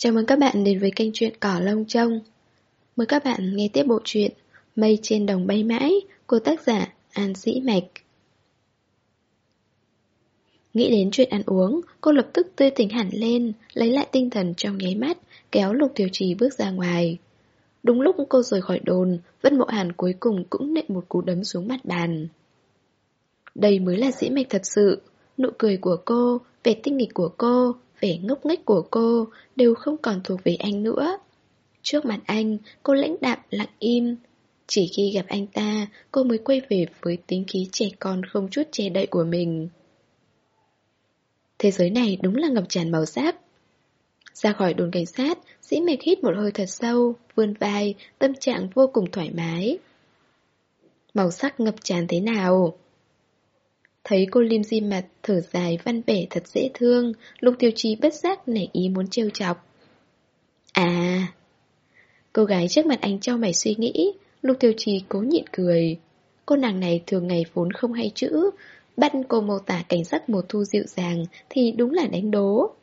Chào mừng các bạn đến với kênh truyện Cỏ Lông Trông Mời các bạn nghe tiếp bộ truyện Mây trên đồng bay mãi của tác giả An Sĩ Mạch Nghĩ đến chuyện ăn uống, cô lập tức tươi tỉnh hẳn lên, lấy lại tinh thần trong nháy mắt, kéo Lục Tiểu Trì bước ra ngoài. Đúng lúc cô rời khỏi đồn, Vân Mộ Hàn cuối cùng cũng nện một cú đấm xuống mặt bàn. Đây mới là sĩ mạch thật sự, nụ cười của cô, vẻ tinh nghịch của cô, vẻ ngốc nghếch của cô đều không còn thuộc về anh nữa. Trước mặt anh, cô lãnh đạm lặng im. Chỉ khi gặp anh ta, cô mới quay về với tính khí trẻ con không chút che đậy của mình. Thế giới này đúng là ngập tràn màu sắc. Ra khỏi đồn cảnh sát, sĩ mệt hít một hơi thật sâu, vươn vai, tâm trạng vô cùng thoải mái. Màu sắc ngập tràn thế nào? Thấy cô Lim di mặt, thở dài văn vẻ thật dễ thương, Lục Tiêu Chi bất giác nảy ý muốn trêu chọc. À... Cô gái trước mặt anh cho mày suy nghĩ, Lục Tiêu Chi cố nhịn cười. Cô nàng này thường ngày vốn không hay chữ, bắt cô mô tả cảnh sắc mùa thu dịu dàng thì đúng là đánh đố.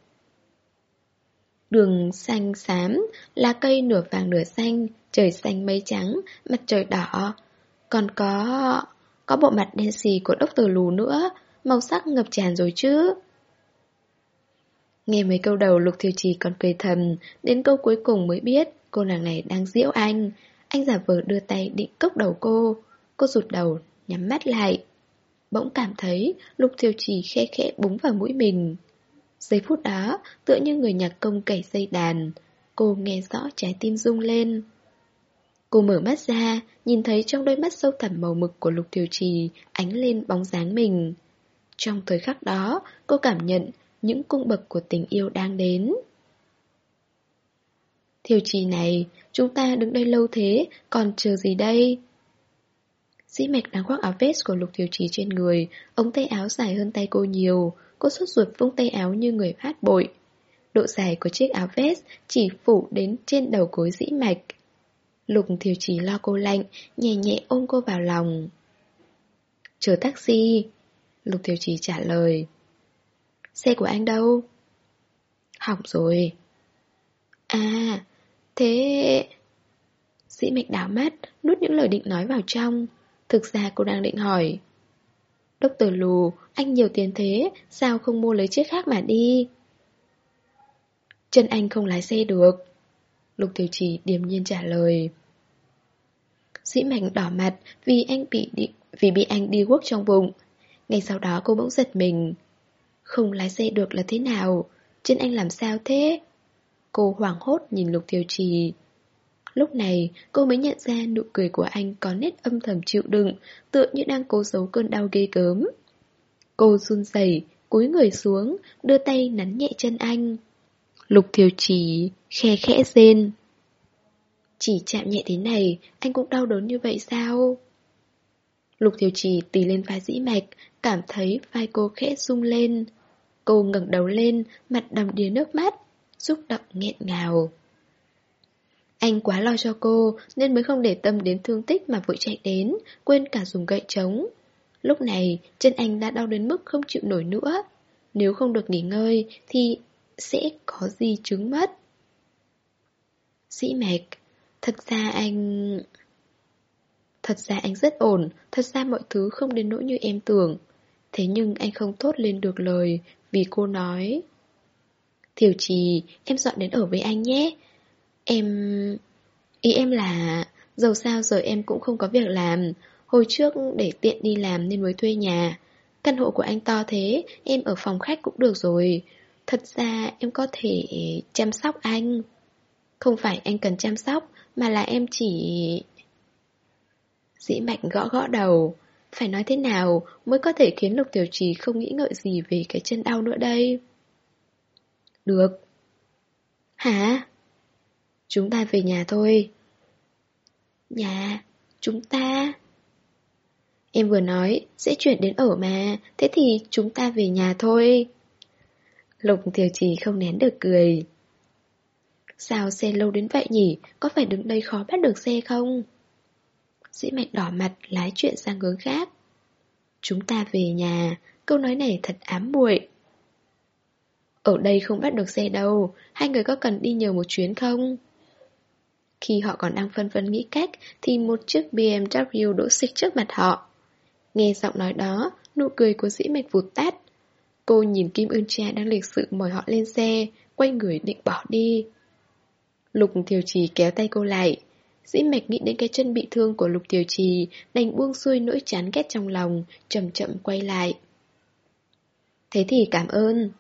Đường xanh xám, lá cây nửa vàng nửa xanh, trời xanh mây trắng, mặt trời đỏ. Còn có có bộ mặt đen xì của đốc tờ lù nữa, màu sắc ngập tràn rồi chứ. Nghe mấy câu đầu Lục Thiều Trì còn cười thầm, đến câu cuối cùng mới biết cô nàng này đang giễu anh. Anh giả vờ đưa tay định cốc đầu cô. Cô rụt đầu, nhắm mắt lại. Bỗng cảm thấy Lục Thiều Trì khe khẽ búng vào mũi mình. Giây phút đó, tựa như người nhạc công cày dây đàn, cô nghe rõ trái tim rung lên. Cô mở mắt ra, nhìn thấy trong đôi mắt sâu thẳm màu mực của Lục tiểu Trì ánh lên bóng dáng mình. Trong thời khắc đó, cô cảm nhận những cung bậc của tình yêu đang đến. Thiều Trì này, chúng ta đứng đây lâu thế, còn chờ gì đây? Dĩ mạch đang khoác áo vest của Lục Thiều Trì trên người, ống tay áo dài hơn tay cô nhiều, Cô sốt ruột vung tay áo như người phát bội Độ dài của chiếc áo vest chỉ phủ đến trên đầu gối dĩ mạch Lục thiều chí lo cô lạnh, nhẹ nhẹ ôm cô vào lòng Chờ taxi Lục thiều chí trả lời Xe của anh đâu? Hỏng rồi À, thế... Sĩ mạch đảo mắt, nuốt những lời định nói vào trong Thực ra cô đang định hỏi Đốc tử lù, anh nhiều tiền thế, sao không mua lấy chiếc khác mà đi? Chân anh không lái xe được. Lục tiểu trì điềm nhiên trả lời. Sĩ Mạnh đỏ mặt vì anh bị đi, vì bị anh đi guốc trong bụng. Ngay sau đó cô bỗng giật mình. Không lái xe được là thế nào? Chân anh làm sao thế? Cô hoảng hốt nhìn Lục Tiểu Trì. Lúc này, cô mới nhận ra nụ cười của anh có nét âm thầm chịu đựng, tựa như đang cố giấu cơn đau ghê gớm. Cô run rẩy, cúi người xuống, đưa tay nắn nhẹ chân anh. Lục thiều chỉ, khe khẽ rên. Chỉ chạm nhẹ thế này, anh cũng đau đớn như vậy sao? Lục thiều chỉ tì lên vai dĩ mạch, cảm thấy vai cô khẽ rung lên. Cô ngẩng đầu lên, mặt đầm đìa nước mắt, xúc động nghẹn ngào. Anh quá lo cho cô nên mới không để tâm đến thương tích mà vội chạy đến, quên cả dùng gậy trống. Lúc này, chân anh đã đau đến mức không chịu nổi nữa. Nếu không được nghỉ ngơi thì sẽ có gì chứng mất. Sĩ mạch, thật ra anh... Thật ra anh rất ổn, thật ra mọi thứ không đến nỗi như em tưởng. Thế nhưng anh không thốt lên được lời vì cô nói Thiểu trì, em dọn đến ở với anh nhé Em... Ý em là... Dầu sao giờ em cũng không có việc làm Hồi trước để tiện đi làm nên mới thuê nhà Căn hộ của anh to thế Em ở phòng khách cũng được rồi Thật ra em có thể chăm sóc anh. Không phải anh cần chăm sóc Mà là em chỉ... Dĩ mạnh gõ gõ đầu. Phải nói thế nào mới có thể khiến Lục Tiểu Trì không nghĩ ngợi gì về cái chân đau nữa đây? Được. Hả? Chúng ta về nhà thôi. Nhà, chúng ta... Em vừa nói sẽ chuyển đến ở mà, thế thì chúng ta về nhà thôi. Lục Thiều Trì không nén được cười. Sao xe lâu đến vậy nhỉ, có phải đứng đây khó bắt được xe không? Dĩ mạch đỏ mặt lái chuyện sang hướng khác. Chúng ta về nhà, câu nói này thật ám muội. Ở đây không bắt được xe đâu, hai người có cần đi nhờ một chuyến không? Khi họ còn đang phân vân nghĩ cách thì một chiếc BMW đỗ xích trước mặt họ. Nghe giọng nói đó, nụ cười của dĩ mạch vụt tắt. Cô nhìn Kim Ưn Cha đang lịch sự mời họ lên xe, quay người định bỏ đi. Lục Thiều Trì kéo tay cô lại. Dĩ mạch nghĩ đến cái chân bị thương của Lục Thiều Trì, đành buông xuôi nỗi chán ghét trong lòng, chậm chậm quay lại. Thế thì cảm ơn.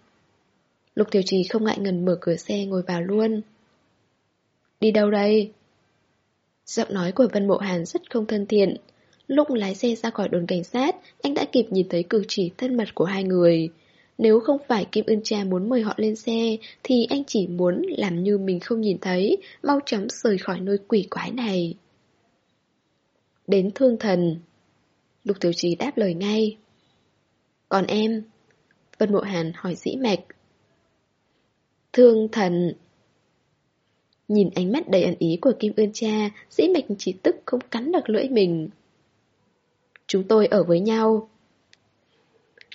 Lục Thiều Trì không ngại ngần mở cửa xe ngồi vào luôn. Đi đâu đây? Giọng nói của Vân Mộ Hàn rất không thân thiện. Lúc lái xe ra khỏi đồn cảnh sát, anh đã kịp nhìn thấy cử chỉ thân mật của hai người. Nếu không phải Kim Ưn Cha muốn mời họ lên xe, thì anh chỉ muốn làm như mình không nhìn thấy, mau chóng rời khỏi nơi quỷ quái này. Đến thương thần. Lục Tiểu Trí đáp lời ngay. Còn em? Vân Mộ Hàn hỏi dĩ mạch. Thương thần. Nhìn ánh mắt đầy ẩn ý của Kim Ưn Cha, dĩ mạch chỉ tức không cắn được lưỡi mình. Chúng tôi ở với nhau.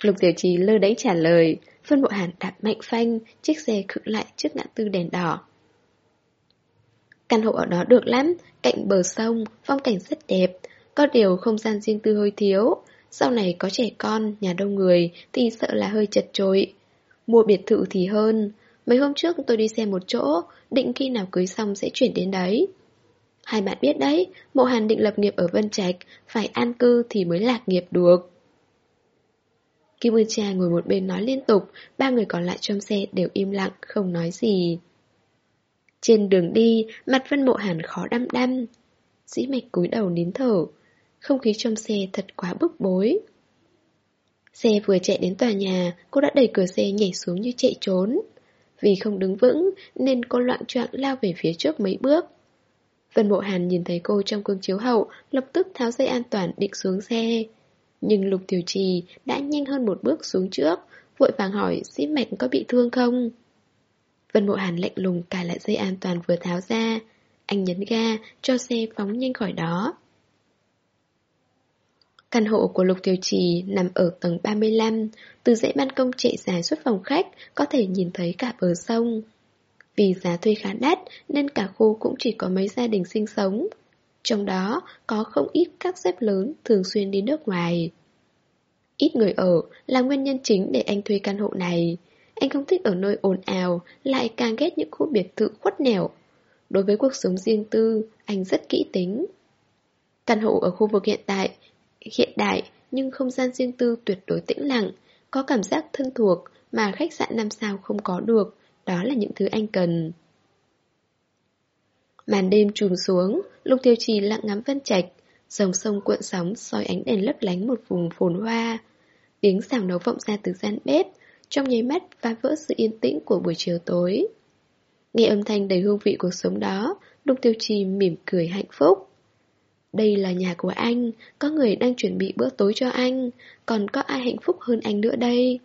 Lục Tiểu Trì lơ đánh trả lời, Phân Bộ Hàn đạp mạnh phanh, chiếc xe khựng lại trước ngã tư đèn đỏ. Căn hộ ở đó được lắm, cạnh bờ sông, phong cảnh rất đẹp, có điều không gian riêng tư hơi thiếu. Sau này có trẻ con, nhà đông người thì sợ là hơi chật trội. Mua biệt thự thì hơn. Mấy hôm trước tôi đi xem một chỗ, định khi nào cưới xong sẽ chuyển đến đấy. Hai bạn biết đấy, Mộ Hàn định lập nghiệp ở Vân Trạch, phải an cư thì mới lạc nghiệp được. Kim Ưn Cha ngồi một bên nói liên tục, ba người còn lại trong xe đều im lặng, không nói gì. Trên đường đi, mặt Vân Mộ Hàn khó đăm đăm. Dĩ mạch cúi đầu nín thở, không khí trong xe thật quá bức bối. Xe vừa chạy đến tòa nhà, cô đã đẩy cửa xe nhảy xuống như chạy trốn. Vì không đứng vững nên cô loạn choạng lao về phía trước mấy bước. Vân Mộ Hàn nhìn thấy cô trong gương chiếu hậu, lập tức tháo dây an toàn định xuống xe. Nhưng Lục Tiểu Trì đã nhanh hơn một bước xuống trước, vội vàng hỏi sĩ mạch có bị thương không? Vân Mộ Hàn lạnh lùng cài lại dây an toàn vừa tháo ra. Anh nhấn ga, cho xe phóng nhanh khỏi đó. Căn hộ của Lục Tiểu Trì nằm ở tầng 35, từ dãy ban công chạy dài suốt phòng khách, có thể nhìn thấy cả bờ sông. Vì giá thuê khá đắt nên cả khu cũng chỉ có mấy gia đình sinh sống. Trong đó có không ít các dép lớn thường xuyên đi nước ngoài. Ít người ở là nguyên nhân chính để anh thuê căn hộ này. Anh không thích ở nơi ồn ào, lại càng ghét những khu biệt thự khuất nẻo. Đối với cuộc sống riêng tư, anh rất kỹ tính. Căn hộ ở khu vực hiện tại, hiện đại nhưng không gian riêng tư tuyệt đối tĩnh lặng, có cảm giác thân thuộc mà khách sạn năm sao không có được, đó là những thứ anh cần. Màn đêm trùm xuống, Lục Tiêu Trì lặng ngắm vân trạch, dòng sông cuộn sóng soi ánh đèn lấp lánh một vùng phồn hoa. Tiếng xào nấu vọng ra từ gian bếp, trong nháy mắt phá vỡ sự yên tĩnh của buổi chiều tối. Nghe âm thanh đầy hương vị cuộc sống đó, Lục Tiêu Trì mỉm cười hạnh phúc. Đây là nhà của anh, có người đang chuẩn bị bữa tối cho anh, còn có ai hạnh phúc hơn anh nữa đây?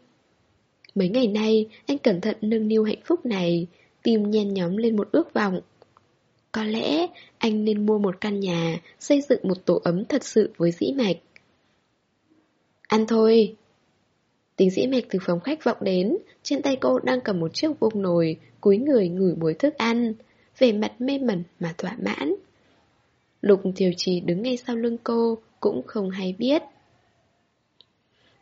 Mấy ngày nay, anh cẩn thận nâng niu hạnh phúc này, tim nhen nhóm lên một ước vọng. Có lẽ anh nên mua một căn nhà, xây dựng một tổ ấm thật sự với dĩ mạch. Ăn thôi. Tính dĩ mạch từ phòng khách vọng đến, trên tay cô đang cầm một chiếc vung nồi, cúi người ngửi mùi thức ăn, về mặt mê mẩn mà thỏa mãn. Lục Thiều Trì đứng ngay sau lưng cô, cũng không hay biết.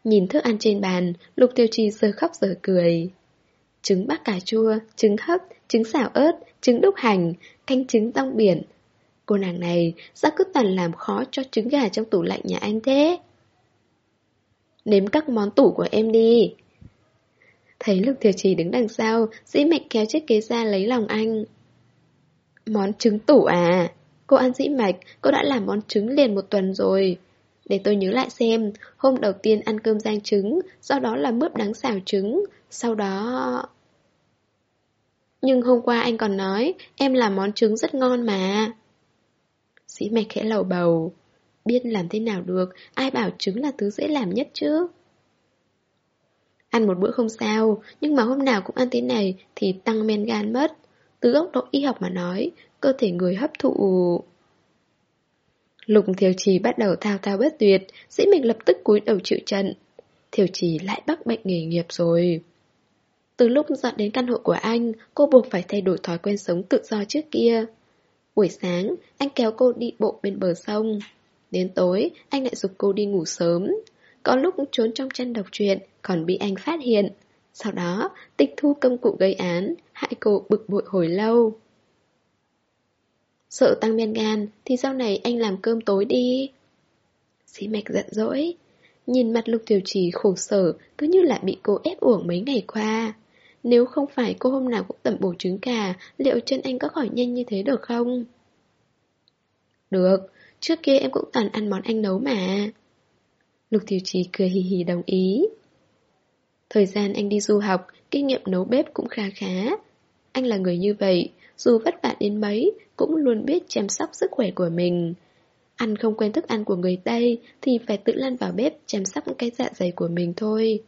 Nhìn thức ăn trên bàn, Lục Tiêu Trì giờ khóc giờ cười. Trứng bắc cà chua, trứng hấp, trứng xào ớt, trứng đúc hành, canh trứng rong biển. Cô nàng này sao cứ toàn làm khó cho trứng gà trong tủ lạnh nhà anh thế? Nếm các món tủ của em đi. Thấy Lục Thiều Trì đứng đằng sau, dĩ mạch kéo chiếc ghế ra lấy lòng anh. Món trứng tủ à? Cô ăn dĩ mạch, cô đã làm món trứng liền một tuần rồi. Để tôi nhớ lại xem, hôm đầu tiên ăn cơm rang trứng, sau đó là mướp đắng xào trứng, sau đó... Nhưng hôm qua anh còn nói, em làm món trứng rất ngon mà. Sĩ mạch khẽ lầu bầu. Biết làm thế nào được, ai bảo trứng là thứ dễ làm nhất chứ. Ăn một bữa không sao, nhưng mà hôm nào cũng ăn thế này thì tăng men gan mất. Từ góc độ y học mà nói, cơ thể người hấp thụ... Lục Thiều Trì bắt đầu thao thao bất tuyệt, sĩ mình lập tức cúi đầu chịu trận. Thiều Trì lại bắt bệnh nghề nghiệp rồi. Từ lúc dọn đến căn hộ của anh, cô buộc phải thay đổi thói quen sống tự do trước kia. Buổi sáng, anh kéo cô đi bộ bên bờ sông. Đến tối, anh lại dục cô đi ngủ sớm. Có lúc trốn trong chân đọc truyện, còn bị anh phát hiện. Sau đó, tịch thu công cụ gây án, hại cô bực bội hồi lâu. Sợ tăng men gan, thì sau này anh làm cơm tối đi. Sĩ mạch giận dỗi. Nhìn mặt lục tiểu trì khổ sở, cứ như là bị cô ép uổng mấy ngày qua. Nếu không phải cô hôm nào cũng tẩm bổ trứng gà, liệu chân anh có khỏi nhanh như thế được không? Được, trước kia em cũng toàn ăn món anh nấu mà. Lục Tiểu Trì cười hì hì đồng ý. Thời gian anh đi du học, kinh nghiệm nấu bếp cũng khá khá. Anh là người như vậy, dù vất vả đến mấy, cũng luôn biết chăm sóc sức khỏe của mình. Ăn không quen thức ăn của người Tây thì phải tự lăn vào bếp chăm sóc cái dạ dày của mình thôi.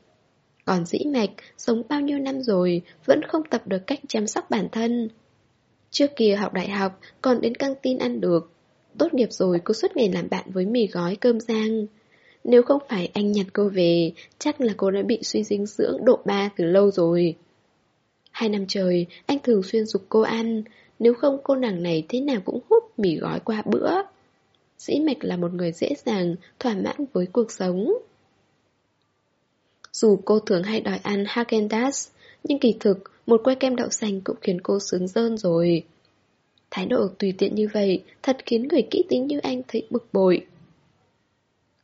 Còn dĩ mạch, sống bao nhiêu năm rồi, vẫn không tập được cách chăm sóc bản thân. Trước kia học đại học, còn đến căng tin ăn được. Tốt nghiệp rồi cô suốt ngày làm bạn với mì gói cơm rang. Nếu không phải anh nhặt cô về, chắc là cô đã bị suy dinh dưỡng độ 3 từ lâu rồi. Hai năm trời, anh thường xuyên dục cô ăn, nếu không cô nàng này thế nào cũng hút mì gói qua bữa. Dĩ mạch là một người dễ dàng, thỏa mãn với cuộc sống. Dù cô thường hay đòi ăn Haagen-Dazs, nhưng kỳ thực, một que kem đậu xanh cũng khiến cô sướng rơn rồi. Thái độ tùy tiện như vậy thật khiến người kỹ tính như anh thấy bực bội.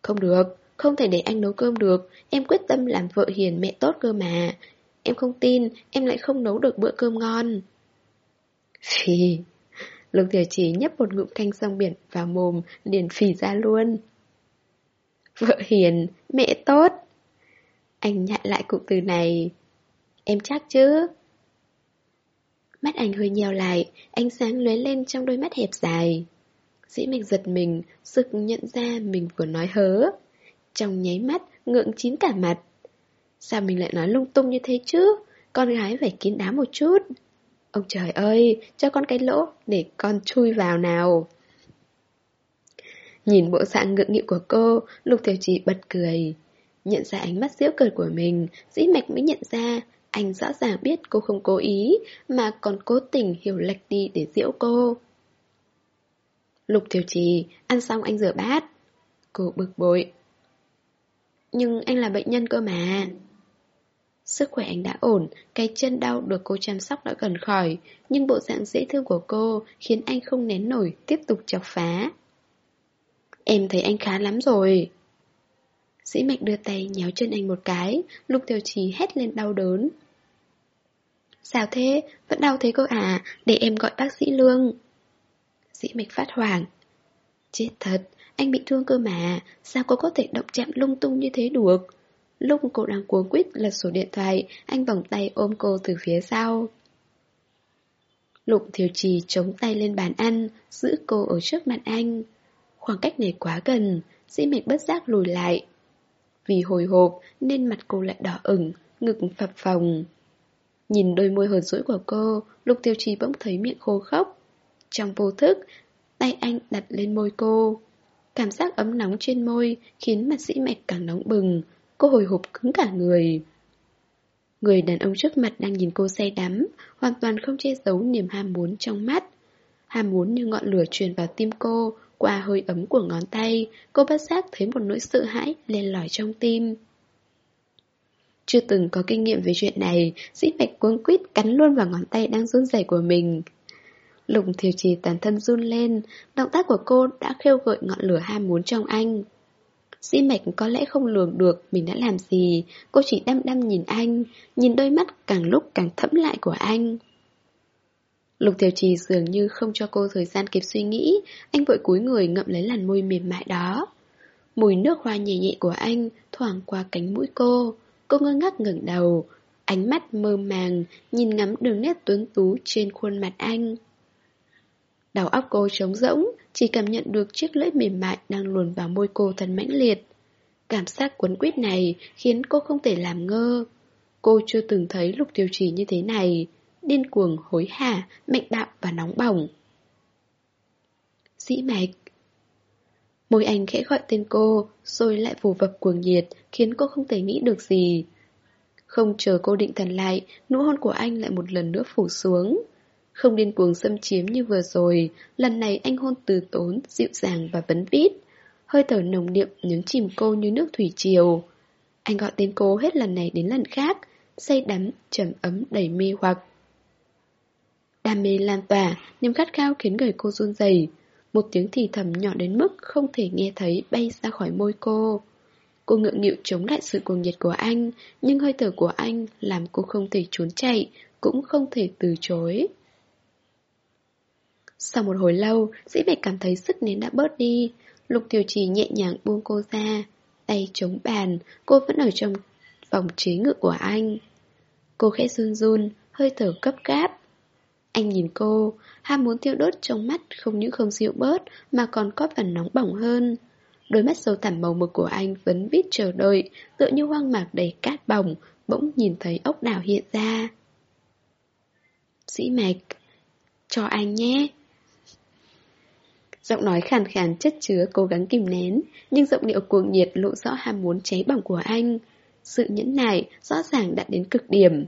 Không được, không thể để anh nấu cơm được, em quyết tâm làm vợ hiền mẹ tốt cơ mà. Em không tin, em lại không nấu được bữa cơm ngon. Phì, Lục Tiểu Chỉ nhấp một ngụm canh sông biển vào mồm, liền phì ra luôn. Vợ hiền, mẹ tốt. Anh nhại lại cụm từ này. Em chắc chứ? Mắt anh hơi nheo lại, ánh sáng lóe lên trong đôi mắt hẹp dài. Dĩ mạch giật mình, sực nhận ra mình vừa nói hớ. Trong nháy mắt, ngượng chín cả mặt. Sao mình lại nói lung tung như thế chứ? Con gái phải kín đáo một chút. Ông trời ơi, cho con cái lỗ để con chui vào nào. Nhìn bộ dạng ngượng nghịu của cô, Lục Tiểu Trì bật cười. Nhận ra ánh mắt diễu cợt của mình, dĩ mạch mới nhận ra anh rõ ràng biết cô không cố ý, mà còn cố tình hiểu lệch đi để diễu cô. Lục Tiểu Trì, ăn xong anh rửa bát. Cô bực bội. Nhưng anh là bệnh nhân cơ mà. Sức khỏe anh đã ổn, cái chân đau được cô chăm sóc đã gần khỏi, nhưng bộ dạng dễ thương của cô khiến anh không nén nổi, tiếp tục chọc phá. Em thấy anh khá lắm rồi. Sĩ Mạch đưa tay nhéo chân anh một cái, Lục Tiểu Trì hét lên đau đớn. Sao thế? Vẫn đau thế cô à? Để em gọi bác sĩ Lương. Sĩ Mạch phát hoảng. Chết thật, anh bị thương cơ mà, sao cô có thể động chạm lung tung như thế được? Lúc cô đang cuống quýt lật sổ điện thoại, anh vòng tay ôm cô từ phía sau. Lục Thiều Trì chống tay lên bàn ăn, giữ cô ở trước mặt anh. Khoảng cách này quá gần, dĩ mạch bất giác lùi lại. Vì hồi hộp nên mặt cô lại đỏ ửng, ngực phập phồng. Nhìn đôi môi hờn dỗi của cô, Lục Tiêu Trì bỗng thấy miệng khô khốc. Trong vô thức, tay anh đặt lên môi cô. Cảm giác ấm nóng trên môi khiến mặt sĩ mạch càng nóng bừng, Cô hồi hộp cứng cả người Người đàn ông trước mặt đang nhìn cô say đắm Hoàn toàn không che giấu niềm ham muốn trong mắt Ham muốn như ngọn lửa truyền vào tim cô qua hơi ấm của ngón tay, Cô bất giác thấy một nỗi sợ hãi lên lỏi trong tim. Chưa từng có kinh nghiệm về chuyện này Dĩ mạch cuống quýt cắn luôn vào ngón tay đang run rẩy của mình. Lục thiều trì toàn thân run lên, Động tác của cô đã khêu gợi ngọn lửa ham muốn trong anh. Dĩ mạch có lẽ không lường được mình đã làm gì, Cô chỉ đăm đăm nhìn anh, Nhìn đôi mắt càng lúc càng thẫm lại của anh. Lục Tiểu Trì dường như không cho cô thời gian kịp suy nghĩ Anh vội cúi người ngậm lấy làn môi mềm mại đó Mùi nước hoa nhẹ nhẹ của anh thoảng qua cánh mũi cô Cô ngơ ngác ngẩng đầu Ánh mắt mơ màng Nhìn ngắm đường nét tuấn tú trên khuôn mặt anh Đầu óc cô trống rỗng, chỉ cảm nhận được chiếc lưỡi mềm mại đang luồn vào môi cô thật mãnh liệt. Cảm giác cuốn quýt này khiến cô không thể làm ngơ. Cô chưa từng thấy lục tiêu trì như thế này, điên cuồng hối hả, mạnh bạo và nóng bỏng. Dĩ mạch Môi anh khẽ gọi tên cô, rồi lại vù vập cuồng nhiệt, khiến cô không thể nghĩ được gì. Không chờ cô định thần lại, nụ hôn của anh lại một lần nữa phủ xuống. Không điên cuồng xâm chiếm như vừa rồi, lần này anh hôn từ tốn, dịu dàng và vấn vít. Hơi thở nồng niệm nhấn chìm cô như nước thủy triều. Anh gọi tên cô hết lần này đến lần khác, say đắm, trầm ấm đầy mê hoặc. Đam mê lan tỏa, niềm khát khao khiến người cô run rẩy. Một tiếng thì thầm nhỏ đến mức không thể nghe thấy bay ra khỏi môi cô. Cô ngượng nghịu chống lại sự cuồng nhiệt của anh, nhưng hơi thở của anh làm cô không thể trốn chạy, cũng không thể từ chối. Sau một hồi lâu, dĩ bạch cảm thấy sức nén đã bớt đi. Lục tiểu trì nhẹ nhàng buông cô ra, tay chống bàn, cô vẫn ở trong vòng chế ngự của anh. Cô khẽ run run, hơi thở cấp gáp. Anh nhìn cô, ham muốn thiêu đốt trong mắt không những không dịu bớt mà còn có phần nóng bỏng hơn. Đôi mắt sâu thẳm màu mực của anh vẫn biết chờ đợi, tựa như hoang mạc đầy cát bỏng, bỗng nhìn thấy ốc đảo hiện ra. Sĩ mạch, cho anh nhé. Giọng nói khàn khàn chất chứa cố gắng kìm nén, nhưng giọng điệu cuồng nhiệt lộ rõ ham muốn cháy bỏng của anh. Sự nhẫn nại rõ ràng đã đến cực điểm.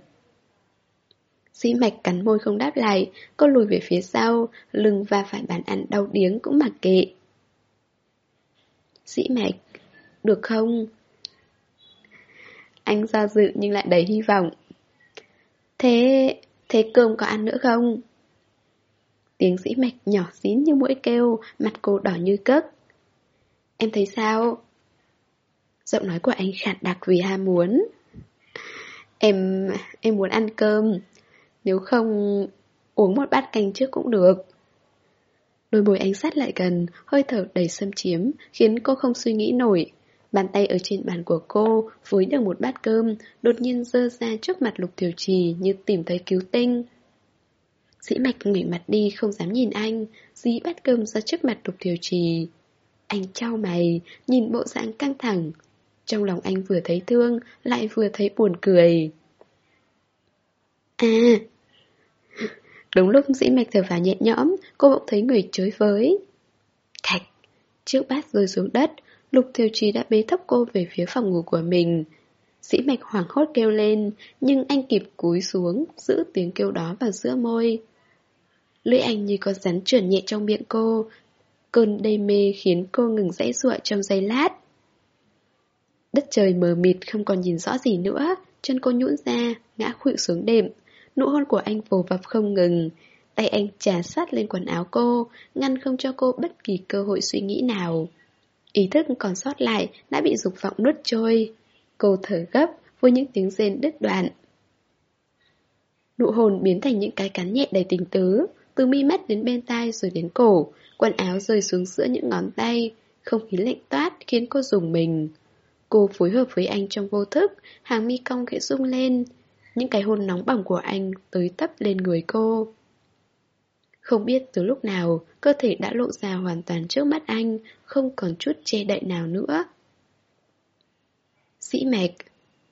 Sĩ mạch cắn môi không đáp lại, cô lùi về phía sau, lưng và phải bàn ăn đau điếng cũng mặc kệ. Sĩ mạch, được không? Anh do dự nhưng lại đầy hy vọng. Thế, thế cơm có ăn nữa không? Tiếng sĩ mạch nhỏ xín như mũi kêu, mặt cô đỏ như cất. Em thấy sao? Giọng nói của anh khạt đặc vì ham muốn. Em, em muốn ăn cơm. Nếu không, uống một bát canh trước cũng được. Đôi môi ánh sát lại gần, hơi thở đầy xâm chiếm, khiến cô không suy nghĩ nổi. Bàn tay ở trên bàn của cô, với được một bát cơm, đột nhiên dơ ra trước mặt lục tiểu trì như tìm thấy cứu tinh. Dĩ mạch ngẩng mặt đi không dám nhìn anh, dí bát cơm ra trước mặt lục tiểu trì. Anh trao mày, nhìn bộ dạng căng thẳng. Trong lòng anh vừa thấy thương, lại vừa thấy buồn cười. À, Đúng lúc dĩ mạch thở vào nhẹ nhõm, cô bỗng thấy người chới với. Thạch! Chiếc bát rơi xuống đất, lục thiều trì đã bế thấp cô về phía phòng ngủ của mình. Dĩ mạch hoảng hốt kêu lên, nhưng anh kịp cúi xuống, giữ tiếng kêu đó vào giữa môi. Lưỡi anh như con rắn chuyển nhẹ trong miệng cô. Cơn đê mê khiến cô ngừng dãy ruộng trong giây lát. Đất trời mờ mịt không còn nhìn rõ gì nữa, chân cô nhũn ra, ngã khuỵu xuống đệm. Nụ hôn của anh vồ vập không ngừng. Tay anh trà sát lên quần áo cô, Ngăn không cho cô bất kỳ cơ hội suy nghĩ nào. Ý thức còn sót lại Đã bị dục vọng nuốt trôi. Cô thở gấp với những tiếng rên đứt đoạn. Nụ hôn biến thành những cái cắn nhẹ đầy tình tứ, Từ mi mắt đến bên tai rồi đến cổ. Quần áo rơi xuống giữa những ngón tay, Không khí lạnh toát khiến cô dùng mình. Cô phối hợp với anh trong vô thức, Hàng mi cong khẽ rung lên những cái hôn nóng bỏng của anh tới tấp lên người cô. Không biết từ lúc nào, cơ thể đã lộ ra hoàn toàn trước mắt anh, không còn chút che đậy nào nữa. Sĩ mạch,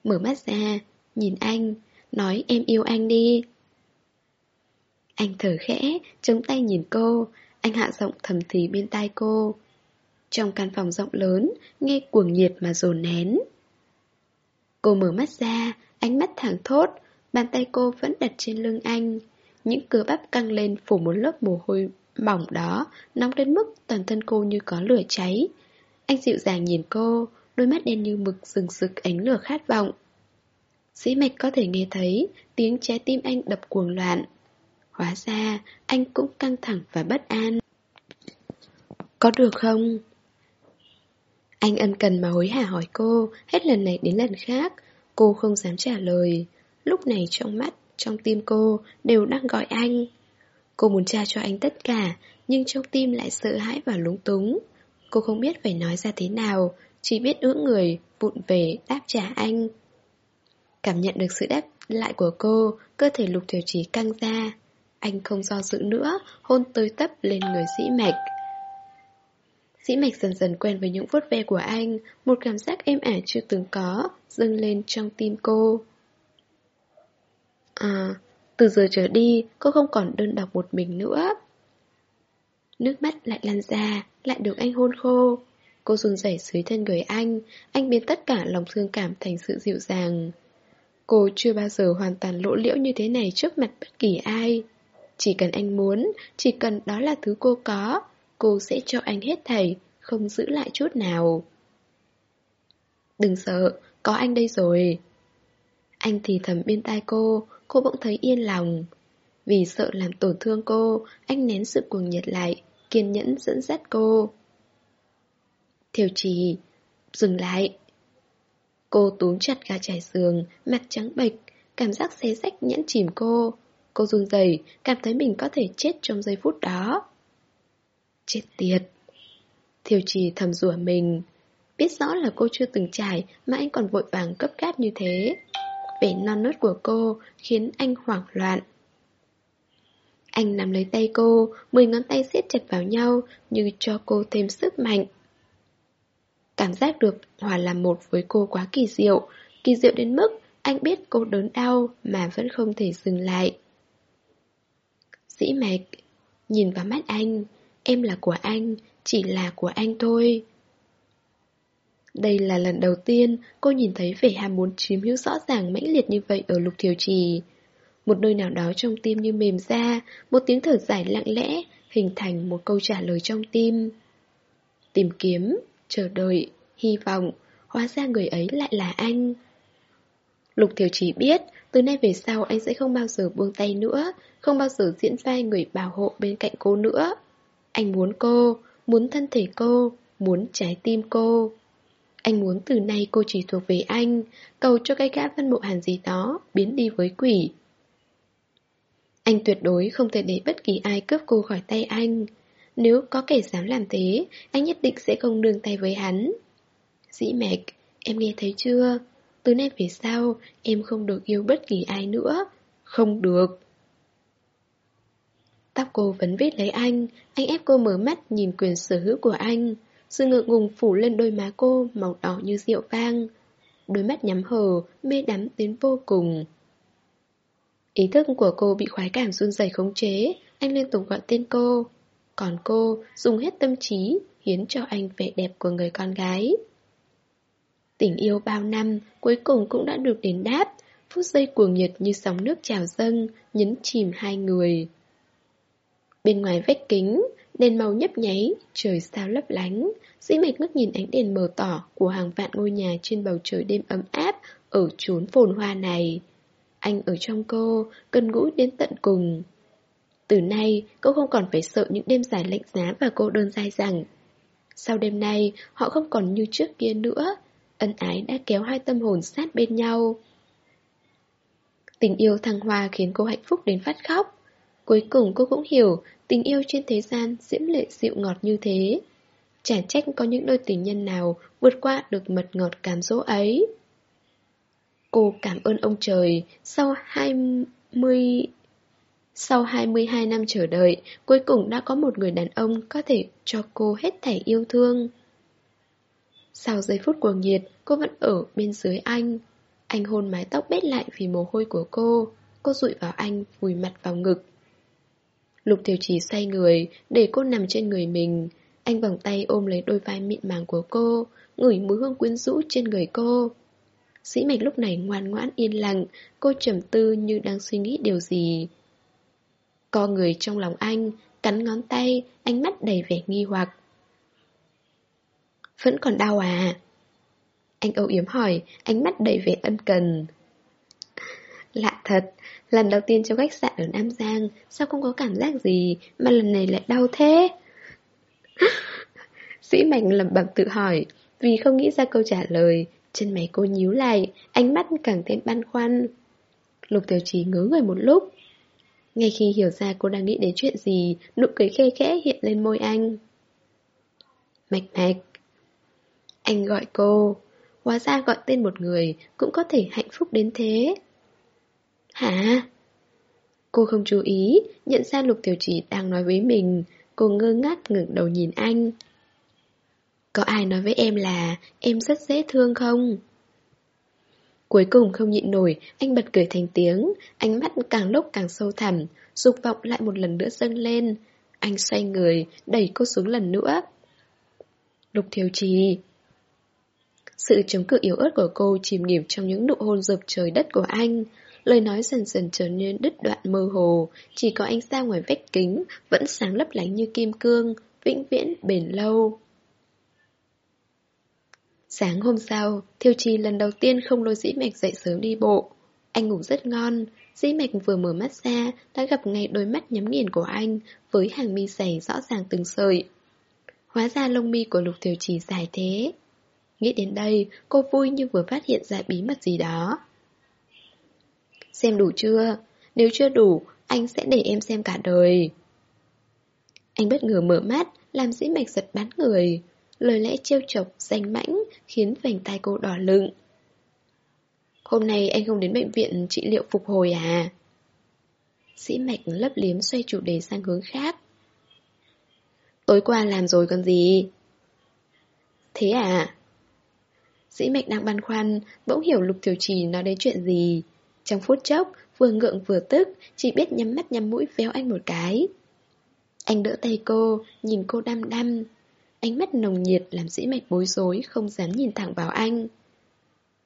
mở mắt ra, nhìn anh, nói em yêu anh đi. Anh thở khẽ, chống tay nhìn cô, anh hạ giọng thầm thì bên tai cô. Trong căn phòng rộng lớn, nghe cuồng nhiệt mà dồn nén. Cô mở mắt ra, ánh mắt thẳng thốt, bàn tay cô vẫn đặt trên lưng anh. Những cửa bắp căng lên phủ một lớp mồ hôi mỏng đó, nóng đến mức toàn thân cô như có lửa cháy. Anh dịu dàng nhìn cô, đôi mắt đen như mực rừng rực ánh lửa khát vọng. Sĩ mạch có thể nghe thấy tiếng trái tim anh đập cuồng loạn. Hóa ra, anh cũng căng thẳng và bất an. Có được không? Anh ân cần mà hối hả hỏi cô, hết lần này đến lần khác, Cô không dám trả lời. Lúc này trong mắt, trong tim cô Đều đang gọi anh. Cô muốn tra cho anh tất cả Nhưng trong tim lại sợ hãi và lúng túng. Cô không biết phải nói ra thế nào Chỉ biết ưỡng người Vụn về đáp trả anh. Cảm nhận được sự đáp lại của cô Cơ thể lục tiểu trí căng ra. Anh không do dự nữa Hôn tới tấp lên người sĩ mạch. Sĩ mạch dần dần quen với những vuốt ve của anh Một cảm giác êm ả chưa từng có Dâng lên trong tim cô. À, từ giờ trở đi Cô không còn đơn độc một mình nữa. Nước mắt lại lan ra Lại được anh hôn khô. Cô run rẩy dưới thân người anh Anh biến tất cả lòng thương cảm thành sự dịu dàng. Cô chưa bao giờ hoàn toàn lỗ liễu như thế này trước mặt bất kỳ ai. Chỉ cần anh muốn, chỉ cần đó là thứ cô có, cô sẽ cho anh hết thảy, không giữ lại chút nào. Đừng sợ, có anh đây rồi. Anh thì thầm bên tai cô, cô bỗng thấy yên lòng. Vì sợ làm tổn thương cô, anh nén sự cuồng nhiệt lại, kiên nhẫn dẫn dắt cô. Thiều trì, dừng lại. Cô túm chặt ga trải giường, mặt trắng bệch, cảm giác xé rách nhẫn chìm cô. Cô run rẩy, cảm thấy mình có thể chết trong giây phút đó. Chết tiệt. Thiều trì thầm rủa mình. Biết rõ là cô chưa từng trải mà anh còn vội vàng cấp cáp như thế. Vẻ non nớt của cô khiến anh hoảng loạn. Anh nắm lấy tay cô, mười ngón tay siết chặt vào nhau như cho cô thêm sức mạnh. Cảm giác được hòa làm một với cô quá kỳ diệu, kỳ diệu đến mức anh biết cô đớn đau mà vẫn không thể dừng lại. Dĩ mạch, nhìn vào mắt anh, em là của anh, chỉ là của anh thôi. Đây là lần đầu tiên cô nhìn thấy vẻ ham muốn chiếm hữu rõ ràng mãnh liệt như vậy ở lục thiều trì. Một nơi nào đó trong tim như mềm ra, một tiếng thở dài lặng lẽ, hình thành một câu trả lời trong tim. Tìm kiếm, chờ đợi, hy vọng, hóa ra người ấy lại là anh. Lục Thiều Chỉ biết, từ nay về sau anh sẽ không bao giờ buông tay nữa, không bao giờ diễn vai người bảo hộ bên cạnh cô nữa. Anh muốn cô, muốn thân thể cô, muốn trái tim cô. Anh muốn từ nay cô chỉ thuộc về anh, cầu cho cái gã văn mộ hàn gì đó biến đi với quỷ. Anh tuyệt đối không thể để bất kỳ ai cướp cô khỏi tay anh. Nếu có kẻ dám làm thế, anh nhất định sẽ không đường tay với hắn. Dĩ mạch, em nghe thấy chưa? Từ nay về sau, em không được yêu bất kỳ ai nữa. Không được. Tóc cô vẫn vít lấy anh, anh ép cô mở mắt nhìn quyền sở hữu của anh. Sự ngượng ngùng phủ lên đôi má cô màu đỏ như rượu vang. Đôi mắt nhắm hờ, mê đắm đến vô cùng. Ý thức của cô bị khoái cảm run rẩy khống chế, anh liên tục gọi tên cô. Còn cô dùng hết tâm trí, hiến cho anh vẻ đẹp của người con gái. Tình yêu bao năm cuối cùng cũng đã được đền đáp, phút giây cuồng nhiệt như sóng nước trào dâng, nhấn chìm hai người. Bên ngoài vách kính, đèn màu nhấp nháy, trời sao lấp lánh, dĩ mạch ngước nhìn ánh đèn mờ tỏ của hàng vạn ngôi nhà trên bầu trời đêm ấm áp ở chốn phồn hoa này. Anh ở trong cô, gần gũi đến tận cùng. Từ nay, cô không còn phải sợ những đêm dài lạnh giá và cô đơn dai dẳng. Sau đêm nay, họ không còn như trước kia nữa. Ân ái đã kéo hai tâm hồn sát bên nhau. Tình yêu thăng hoa khiến cô hạnh phúc đến phát khóc. Cuối cùng cô cũng hiểu tình yêu trên thế gian diễm lệ dịu ngọt như thế. Chả trách có những đôi tình nhân nào vượt qua được mật ngọt cám dỗ ấy. Cô cảm ơn ông trời, sau 20... Sau 22 năm chờ đợi, cuối cùng đã có một người đàn ông có thể cho cô hết thảy yêu thương. Sau giây phút cuồng nhiệt, cô vẫn ở bên dưới anh. Anh hôn mái tóc bết lại vì mồ hôi của cô. Cô rụi vào anh, vùi mặt vào ngực. Lục Tiểu Chỉ xoay người, để cô nằm trên người mình. Anh vòng tay ôm lấy đôi vai mịn màng của cô, ngửi mùi hương quyến rũ trên người cô. Sĩ Mạch lúc này ngoan ngoãn yên lặng, cô trầm tư như đang suy nghĩ điều gì. Co người trong lòng anh, cắn ngón tay, ánh mắt đầy vẻ nghi hoặc. Vẫn còn đau à? Anh âu yếm hỏi, ánh mắt đầy vẻ ân cần. Lạ thật, lần đầu tiên trong khách sạn ở Nam Giang, sao không có cảm giác gì, mà lần này lại đau thế? Sĩ Mạnh lẩm bẩm tự hỏi, vì không nghĩ ra câu trả lời, chân mày cô nhíu lại, ánh mắt càng thêm băn khoăn. Lục tiểu trí ngớ người một lúc. Ngay khi hiểu ra cô đang nghĩ đến chuyện gì, nụ cười khe khẽ hiện lên môi anh. Mạch mạch. Anh gọi cô. Hóa ra gọi tên một người cũng có thể hạnh phúc đến thế. Hả? Cô không chú ý, nhận ra Lục Tiểu Chỉ đang nói với mình. Cô ngơ ngác ngẩng đầu nhìn anh. Có ai nói với em là em rất dễ thương không? Cuối cùng không nhịn nổi, anh bật cười thành tiếng, ánh mắt càng lúc càng sâu thẳm, dục vọng lại một lần nữa dâng lên. Anh xoay người, đẩy cô xuống lần nữa. Lục Thiều Trì Sự chống cự yếu ớt của cô chìm nghỉm trong những nụ hôn dập trời đất của anh. Lời nói dần dần trở nên đứt đoạn mơ hồ, chỉ có ánh sao ngoài vách kính vẫn sáng lấp lánh như kim cương, vĩnh viễn bền lâu. Sáng hôm sau, Thiêu Chi lần đầu tiên không lôi dĩ mạch dậy sớm đi bộ. Anh ngủ rất ngon, dĩ mạch vừa mở mắt ra đã gặp ngay đôi mắt nhắm nghiền của anh với hàng mi dày rõ ràng từng sợi. Hóa ra lông mi của Lục Thiều Chi dài thế. Nghĩ đến đây, cô vui như vừa phát hiện ra bí mật gì đó. Xem đủ chưa? Nếu chưa đủ, anh sẽ để em xem cả đời. Anh bất ngờ mở mắt, làm dĩ mạch giật bắn người. Lời lẽ trêu chọc, danh mãnh, khiến vành tay cô đỏ lựng. Hôm nay anh không đến bệnh viện trị liệu phục hồi à? Sĩ mạch lấp liếm xoay chủ đề sang hướng khác. Tối qua làm rồi còn gì? Thế à? Dĩ mạch đang băn khoăn, bỗng hiểu Lục Tiểu Trì nói đến chuyện gì. Trong phút chốc, vừa ngượng vừa tức, chỉ biết nhắm mắt nhắm mũi véo anh một cái. Anh đỡ tay cô, nhìn cô đăm đăm. Ánh mắt nồng nhiệt làm dĩ mạch bối rối, không dám nhìn thẳng vào anh.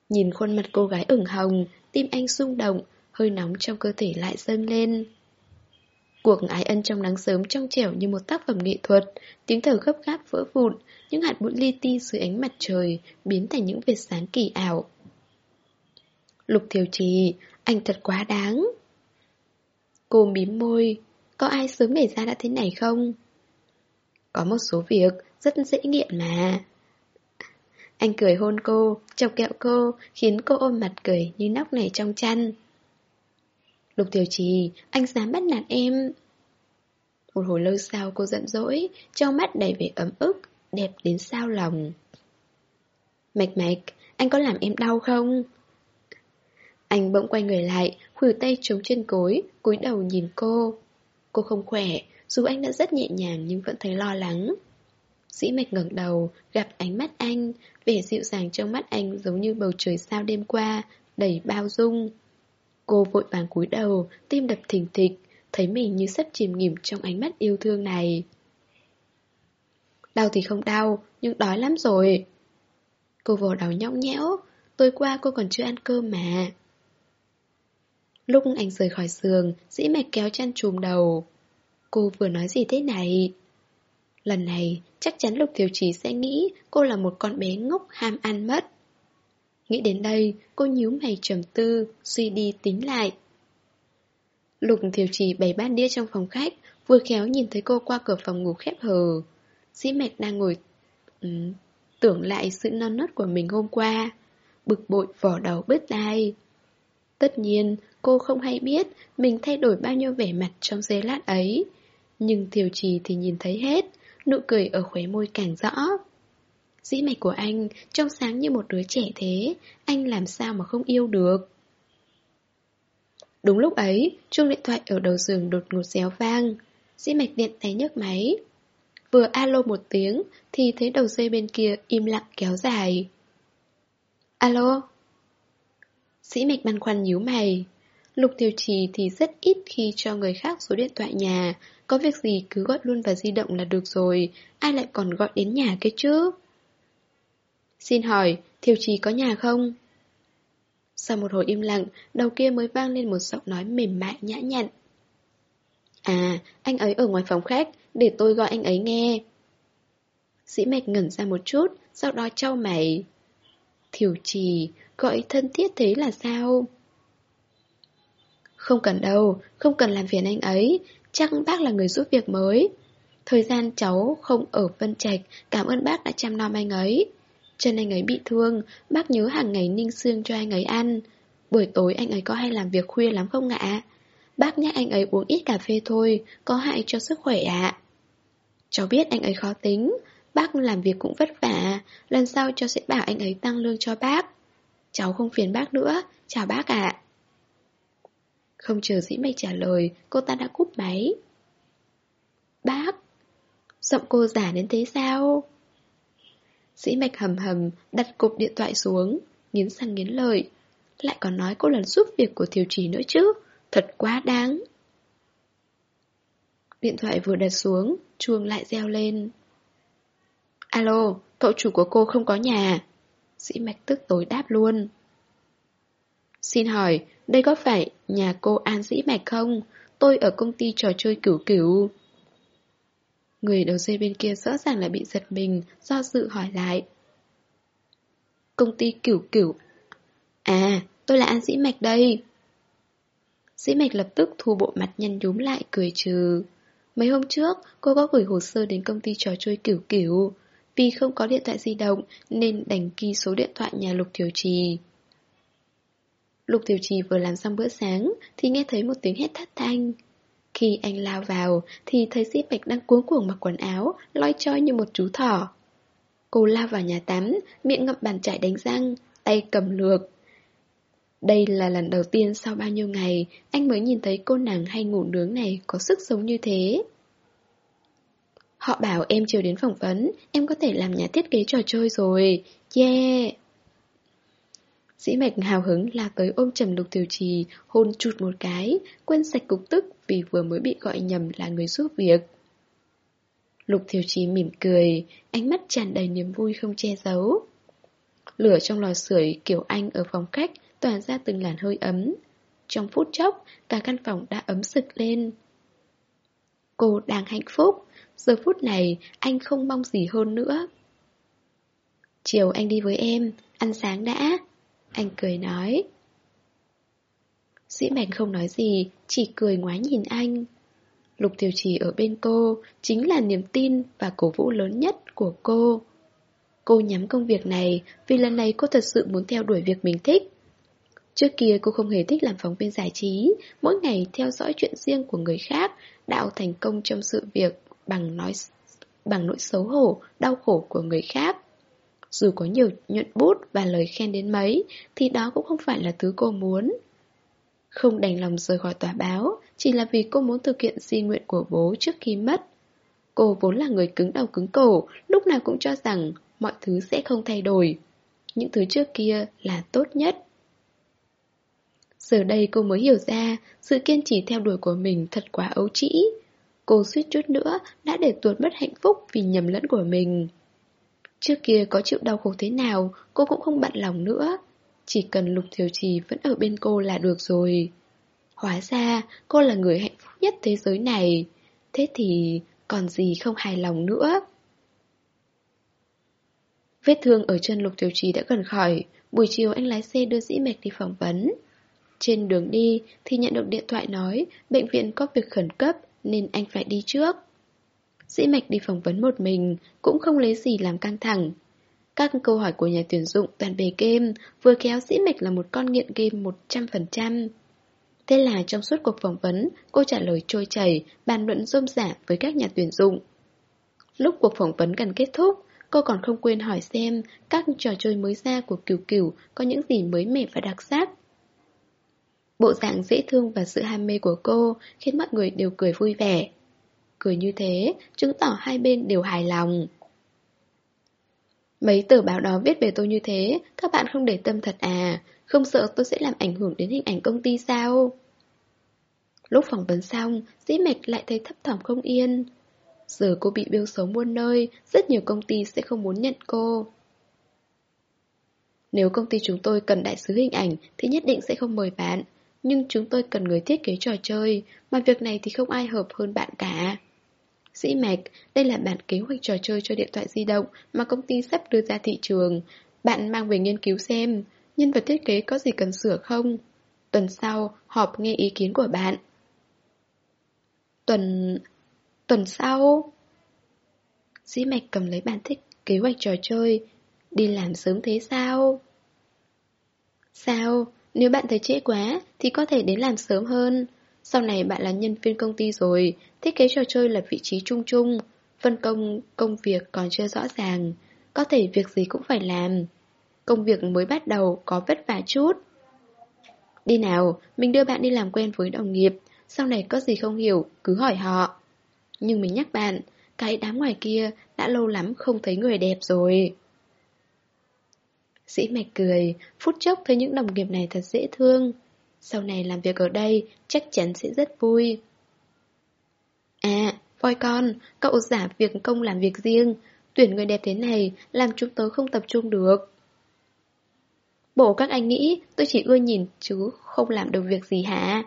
Nhìn khuôn mặt cô gái ửng hồng, tim anh rung động, hơi nóng trong cơ thể lại dâng lên. Cuộc ái ân trong nắng sớm trong trẻo như một tác phẩm nghệ thuật, tiếng thở gấp gáp vỡ vụn, những hạt bụi li ti dưới ánh mặt trời biến thành những vệt sáng kỳ ảo. Lục Thiều Trì, anh thật quá đáng. Cô mím môi, có ai sớm để ra đã thế này không? Có một số việc rất dễ nghiện mà. Anh cười hôn cô, chọc kẹo cô, khiến cô ôm mặt cười như nóc này trong chăn. Lục Tiểu Trì, anh dám bắt nạt em. Một hồi lâu sau cô giận dỗi, trong mắt đầy vẻ ấm ức, đẹp đến sao lòng. Mạch mạch, anh có làm em đau không? Anh bỗng quay người lại, khuỷu tay chống trên cối, cúi đầu nhìn cô. Cô không khỏe, dù anh đã rất nhẹ nhàng nhưng vẫn thấy lo lắng. Dĩ mạch ngẩng đầu, gặp ánh mắt anh, vẻ dịu dàng trong mắt anh giống như bầu trời sao đêm qua, đầy bao dung. Cô vội vàng cúi đầu, tim đập thình thịch, thấy mình như sắp chìm nghỉm trong ánh mắt yêu thương này. Đau thì không đau, nhưng đói lắm rồi. Cô vò đầu nhõng nhẽo, tối qua cô còn chưa ăn cơm mà. Lúc anh rời khỏi giường, dĩ mạch kéo chăn trùm đầu. Cô vừa nói gì thế này? Lần này, chắc chắn Lục Thiều Chỉ sẽ nghĩ cô là một con bé ngốc ham ăn mất. Nghĩ đến đây, cô nhíu mày trầm tư, suy đi tính lại. Lục Thiều Chỉ bày bát đĩa trong phòng khách, vừa khéo nhìn thấy cô qua cửa phòng ngủ khép hờ. Dĩ mạch đang ngồi Ừ, tưởng lại sự non nớt của mình hôm qua. Bực bội vỏ đầu bứt tai. Tất nhiên, cô không hay biết mình thay đổi bao nhiêu vẻ mặt trong giây lát ấy. Nhưng Thiều Trì thì nhìn thấy hết, nụ cười ở khóe môi càng rõ. Dĩ mạch của anh trong sáng như một đứa trẻ thế, anh làm sao mà không yêu được. Đúng lúc ấy, chuông điện thoại ở đầu giường đột ngột réo vang. Dĩ mạch điện tay nhấc máy. Vừa alo một tiếng thì thấy đầu dây bên kia im lặng kéo dài. Alo? Dĩ mạch băn khoăn nhíu mày. Lục Tiểu Trì thì rất ít khi cho người khác số điện thoại nhà, có việc gì cứ gọi luôn vào di động là được rồi, ai lại còn gọi đến nhà cái chứ? Xin hỏi, Thiều Trì có nhà không? Sau một hồi im lặng, đầu kia mới vang lên một giọng nói mềm mại nhã nhặn. À, anh ấy ở ngoài phòng khách, để tôi gọi anh ấy nghe. Dĩ mạch ngẩn ra một chút, sau đó trao mày. Thiểu trì, gọi thân thiết thế là sao? Không cần đâu, không cần làm phiền anh ấy, chắc bác là người giúp việc mới. Thời gian cháu không ở Vân Trạch, cảm ơn bác đã chăm nom anh ấy. Chân anh ấy bị thương, bác nhớ hàng ngày ninh xương cho anh ấy ăn. Buổi tối anh ấy có hay làm việc khuya lắm không ạ? Bác nhắc anh ấy uống ít cà phê thôi, có hại cho sức khỏe ạ. Cháu biết anh ấy khó tính, bác làm việc cũng vất vả, lần sau cháu sẽ bảo anh ấy tăng lương cho bác. Cháu không phiền bác nữa, chào bác ạ. Không chờ dĩ mạch trả lời, cô ta đã cúp máy. Bác! Giọng cô giả đến thế sao? Dĩ mạch hầm hầm, đặt cục điện thoại xuống, nghiến răng nghiến lợi. Lại còn nói cô là giúp việc của thiều trì nữa chứ, thật quá đáng. Điện thoại vừa đặt xuống, chuông lại reo lên. Alo, cậu chủ của cô không có nhà. dĩ Mạch tức tối đáp luôn. Xin hỏi, đây có phải nhà cô An Dĩ Mạch không? Tôi ở công ty trò chơi cửu cửu. Người đầu dây bên kia rõ ràng là bị giật mình, do dự hỏi lại. Công ty cửu cửu. À, tôi là An Dĩ Mạch đây. Dĩ Mạch lập tức thu bộ mặt nhăn nhúm lại cười trừ. Mấy hôm trước, cô có gửi hồ sơ đến công ty trò chơi cửu cửu. Vì không có điện thoại di động nên đành ghi số điện thoại nhà Lục Thiều Trì. Lục Tiểu Trì vừa làm xong bữa sáng thì nghe thấy một tiếng hét thất thanh. Khi anh lao vào thì thấy sĩ Bạch đang cuống cuồng mặc quần áo, loi choi như một chú thỏ. Cô lao vào nhà tắm, miệng ngậm bàn chải đánh răng, tay cầm lược. Đây là lần đầu tiên sau bao nhiêu ngày anh mới nhìn thấy cô nàng hay ngủ nướng này có sức sống như thế. Họ bảo em chiều đến phỏng vấn, em có thể làm nhà thiết kế trò chơi rồi. Yeah! Dĩ mạch hào hứng là tới ôm trầm lục tiểu trì, hôn chụt một cái, quên sạch cục tức vì vừa mới bị gọi nhầm là người giúp việc. Lục thiều trì mỉm cười, ánh mắt tràn đầy niềm vui không che giấu. Lửa trong lò sưởi kiểu anh ở phòng khách tỏa ra từng làn hơi ấm. Trong phút chốc, cả căn phòng đã ấm sực lên. Cô đang hạnh phúc, giờ phút này anh không mong gì hơn nữa. Chiều anh đi với em, ăn sáng đã. Anh cười nói. Sĩ Bạch không nói gì, chỉ cười ngoái nhìn anh. Lục tiểu Trì ở bên cô chính là niềm tin và cổ vũ lớn nhất của cô. Cô nhắm công việc này vì lần này cô thật sự muốn theo đuổi việc mình thích. Trước kia cô không hề thích làm phóng viên giải trí, mỗi ngày theo dõi chuyện riêng của người khác, đạo thành công trong sự việc bằng nói bằng nỗi xấu hổ, đau khổ của người khác. Dù có nhiều nhuận bút và lời khen đến mấy, thì đó cũng không phải là thứ cô muốn. Không đành lòng rời khỏi tòa báo, chỉ là vì cô muốn thực hiện di nguyện của bố trước khi mất. Cô vốn là người cứng đầu cứng cổ, lúc nào cũng cho rằng mọi thứ sẽ không thay đổi. Những thứ trước kia là tốt nhất. Giờ đây cô mới hiểu ra, sự kiên trì theo đuổi của mình thật quá ấu trĩ. Cô suýt chút nữa đã để tuột mất hạnh phúc vì nhầm lẫn của mình. Trước kia có chịu đau khổ thế nào, cô cũng không bận lòng nữa. Chỉ cần Lục Thiều Trì vẫn ở bên cô là được rồi. Hóa ra, cô là người hạnh phúc nhất thế giới này. Thế thì còn gì không hài lòng nữa. Vết thương ở chân Lục Thiều Trì đã gần khỏi. Buổi chiều anh lái xe đưa dĩ mạch đi phỏng vấn. Trên đường đi thì nhận được điện thoại nói bệnh viện có việc khẩn cấp nên anh phải đi trước. Dĩ mạch đi phỏng vấn một mình, cũng không lấy gì làm căng thẳng. Các câu hỏi của nhà tuyển dụng toàn về game, vừa kéo dĩ mạch là một con nghiện game 100%. Thế là trong suốt cuộc phỏng vấn, cô trả lời trôi chảy, bàn luận rôm rả với các nhà tuyển dụng. Lúc cuộc phỏng vấn gần kết thúc, cô còn không quên hỏi xem các trò chơi mới ra của Kiều Kiều có những gì mới mẻ và đặc sắc. Bộ dạng dễ thương và sự ham mê của cô khiến mọi người đều cười vui vẻ. Cười như thế, chứng tỏ hai bên đều hài lòng. Mấy tờ báo đó viết về tôi như thế, các bạn không để tâm thật à, không sợ tôi sẽ làm ảnh hưởng đến hình ảnh công ty sao? Lúc phỏng vấn xong, dĩ mạch lại thấy thấp thỏm không yên. Giờ cô bị biêu xấu muôn nơi, rất nhiều công ty sẽ không muốn nhận cô. Nếu công ty chúng tôi cần đại sứ hình ảnh thì nhất định sẽ không mời bạn. Nhưng chúng tôi cần người thiết kế trò chơi, mà việc này thì không ai hợp hơn bạn cả. Dĩ mạch, đây là bản kế hoạch trò chơi cho điện thoại di động mà công ty sắp đưa ra thị trường. Bạn mang về nghiên cứu xem, nhân vật thiết kế có gì cần sửa không? Tuần sau, họp nghe ý kiến của bạn. Tuần... tuần sau... Dĩ mạch cầm lấy bản thích kế hoạch trò chơi. Đi làm sớm thế sao? Sao? Nếu bạn thấy trễ quá thì có thể đến làm sớm hơn. Sau này bạn là nhân viên công ty rồi, thiết kế trò chơi là vị trí chung chung, phân công công việc còn chưa rõ ràng, có thể việc gì cũng phải làm. Công việc mới bắt đầu có vất vả chút. Đi nào, mình đưa bạn đi làm quen với đồng nghiệp, sau này có gì không hiểu, cứ hỏi họ. Nhưng mình nhắc bạn, cái đám ngoài kia đã lâu lắm không thấy người đẹp rồi. Sĩ mạch cười, phút chốc thấy những đồng nghiệp này thật dễ thương. Sau này làm việc ở đây chắc chắn sẽ rất vui. À, voi con, cậu giả việc công làm việc riêng. Tuyển người đẹp thế này làm chúng tớ không tập trung được. Bộ các anh nghĩ tôi chỉ ưa nhìn chứ không làm được việc gì hả?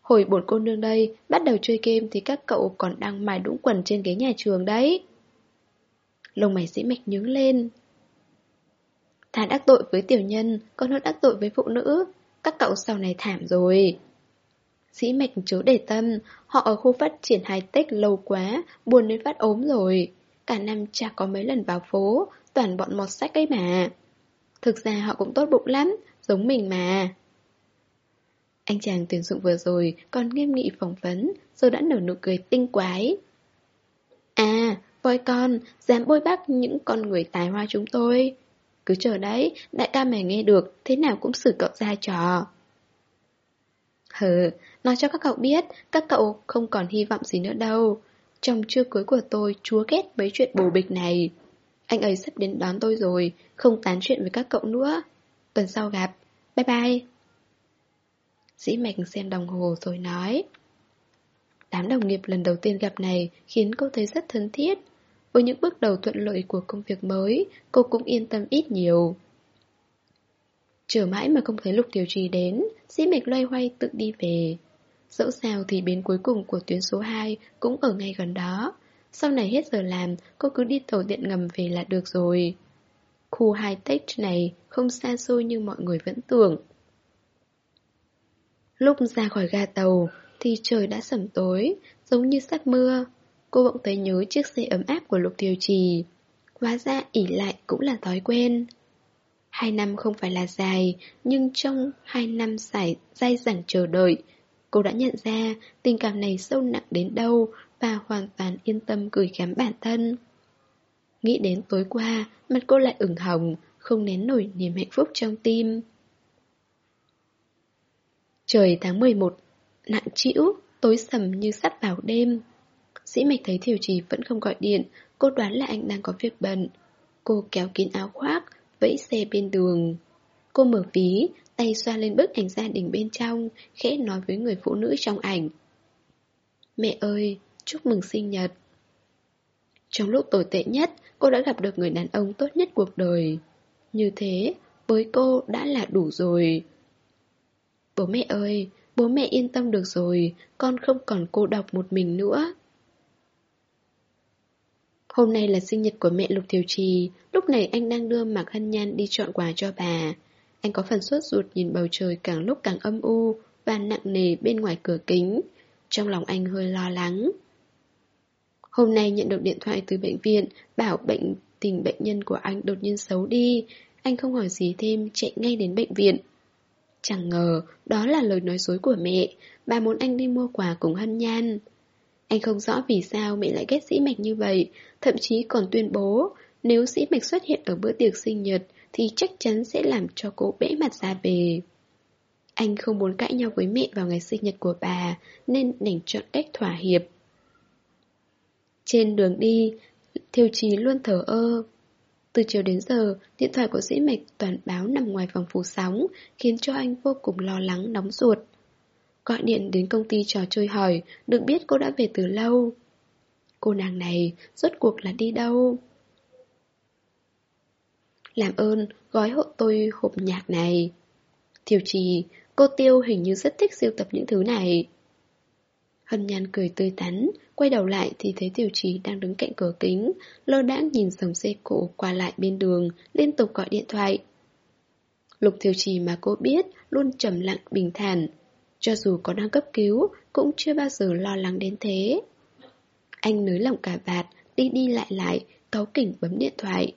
Hồi bổn cô nương đây, bắt đầu chơi game thì các cậu còn đang mài đũng quần trên ghế nhà trường đấy. Lông mày dĩ mạch nhướng lên. Thà đắc tội với tiểu nhân, còn hơn đắc tội với phụ nữ. Các cậu sau này thảm rồi. sĩ mạch chớ để tâm, họ ở khu phát triển hài tích lâu quá, buồn đến phát ốm rồi. Cả năm chả có mấy lần vào phố, toàn bọn mọt sách ấy mà. Thực ra họ cũng tốt bụng lắm, giống mình mà. Anh chàng tuyển dụng vừa rồi còn nghiêm nghị phỏng vấn, rồi đã nở nụ cười tinh quái. À, voi con, dám bôi bác những con người tài hoa chúng tôi. Cứ chờ đấy, đại ca mày nghe được, thế nào cũng xử cậu ra trò. Hừ, nói cho các cậu biết, các cậu không còn hy vọng gì nữa đâu. Trong trưa cưới của tôi chúa ghét mấy chuyện bồ bịch này. Anh ấy sắp đến đón tôi rồi, không tán chuyện với các cậu nữa. Tuần sau gặp. Bye bye. Dĩ mạch xem đồng hồ rồi nói. Đám đồng nghiệp lần đầu tiên gặp này khiến cô thấy rất thân thiết. Với những bước đầu thuận lợi của công việc mới, cô cũng yên tâm ít nhiều. Chờ mãi mà không thấy lục tiểu trì đến, dĩ mạch loay hoay tự đi về. Dẫu sao thì bến cuối cùng của tuyến số 2 cũng ở ngay gần đó. Sau này hết giờ làm, cô cứ đi tàu điện ngầm về là được rồi. Khu high-tech này không xa xôi như mọi người vẫn tưởng. Lúc ra khỏi ga tàu thì trời đã sẩm tối, giống như sắp mưa. Cô bỗng thấy nhớ chiếc xe ấm áp của Lục Thiều Trì. Hóa ra ỉ lại cũng là thói quen. Hai năm không phải là dài, nhưng trong hai năm dài dai dẳng chờ đợi, cô đã nhận ra tình cảm này sâu nặng đến đâu và hoàn toàn yên tâm gửi gắm bản thân. Nghĩ đến tối qua, mặt cô lại ửng hồng, không nén nổi niềm hạnh phúc trong tim. Trời tháng 11, nặng trĩu, tối sầm như sắp vào đêm. Sĩ mạch thấy Thiều Trì vẫn không gọi điện, cô đoán là anh đang có việc bận. Cô kéo kín áo khoác, vẫy xe bên đường. Cô mở ví, tay xoa lên bức ảnh gia đình bên trong, khẽ nói với người phụ nữ trong ảnh. Mẹ ơi, chúc mừng sinh nhật. Trong lúc tồi tệ nhất, cô đã gặp được người đàn ông tốt nhất cuộc đời. Như thế, với cô đã là đủ rồi. Bố mẹ ơi, bố mẹ yên tâm được rồi, con không còn cô độc một mình nữa. Hôm nay là sinh nhật của mẹ Lục Thiều Trì, lúc này anh đang đưa Mạc Hân Nhan đi chọn quà cho bà. Anh có phần suốt ruột nhìn bầu trời càng lúc càng âm u và nặng nề bên ngoài cửa kính. Trong lòng anh hơi lo lắng. Hôm nay nhận được điện thoại từ bệnh viện, bảo bệnh tình bệnh nhân của anh đột nhiên xấu đi. Anh không hỏi gì thêm, chạy ngay đến bệnh viện. Chẳng ngờ, đó là lời nói dối của mẹ, bà muốn anh đi mua quà cùng Hân Nhan. Anh không rõ vì sao mẹ lại ghét sĩ mạch như vậy, thậm chí còn tuyên bố, nếu sĩ mạch xuất hiện ở bữa tiệc sinh nhật, thì chắc chắn sẽ làm cho cô bẽ mặt ra về. Anh không muốn cãi nhau với mẹ vào ngày sinh nhật của bà, nên đành chọn cách thỏa hiệp. Trên đường đi, Thiều trí luôn thở ơ. Từ chiều đến giờ, điện thoại của sĩ mạch toàn báo nằm ngoài phòng phủ sóng, khiến cho anh vô cùng lo lắng, nóng ruột. Gọi điện đến công ty trò chơi hỏi, được biết cô đã về từ lâu. Cô nàng này, rốt cuộc là đi đâu? Làm ơn, gói hộ tôi hộp nhạc này. Thiều trì, cô Tiêu hình như rất thích siêu tập những thứ này. Hân Nhan cười tươi tắn, quay đầu lại thì thấy Tiểu Trì đang đứng cạnh cửa kính, lơ đãng nhìn dòng xe cổ qua lại bên đường, liên tục gọi điện thoại. Lục Tiểu Trì mà cô biết luôn trầm lặng bình thản, cho dù có đang cấp cứu cũng chưa bao giờ lo lắng đến thế. Anh nới lỏng cả vạt, đi đi lại lại, cáu kỉnh bấm điện thoại.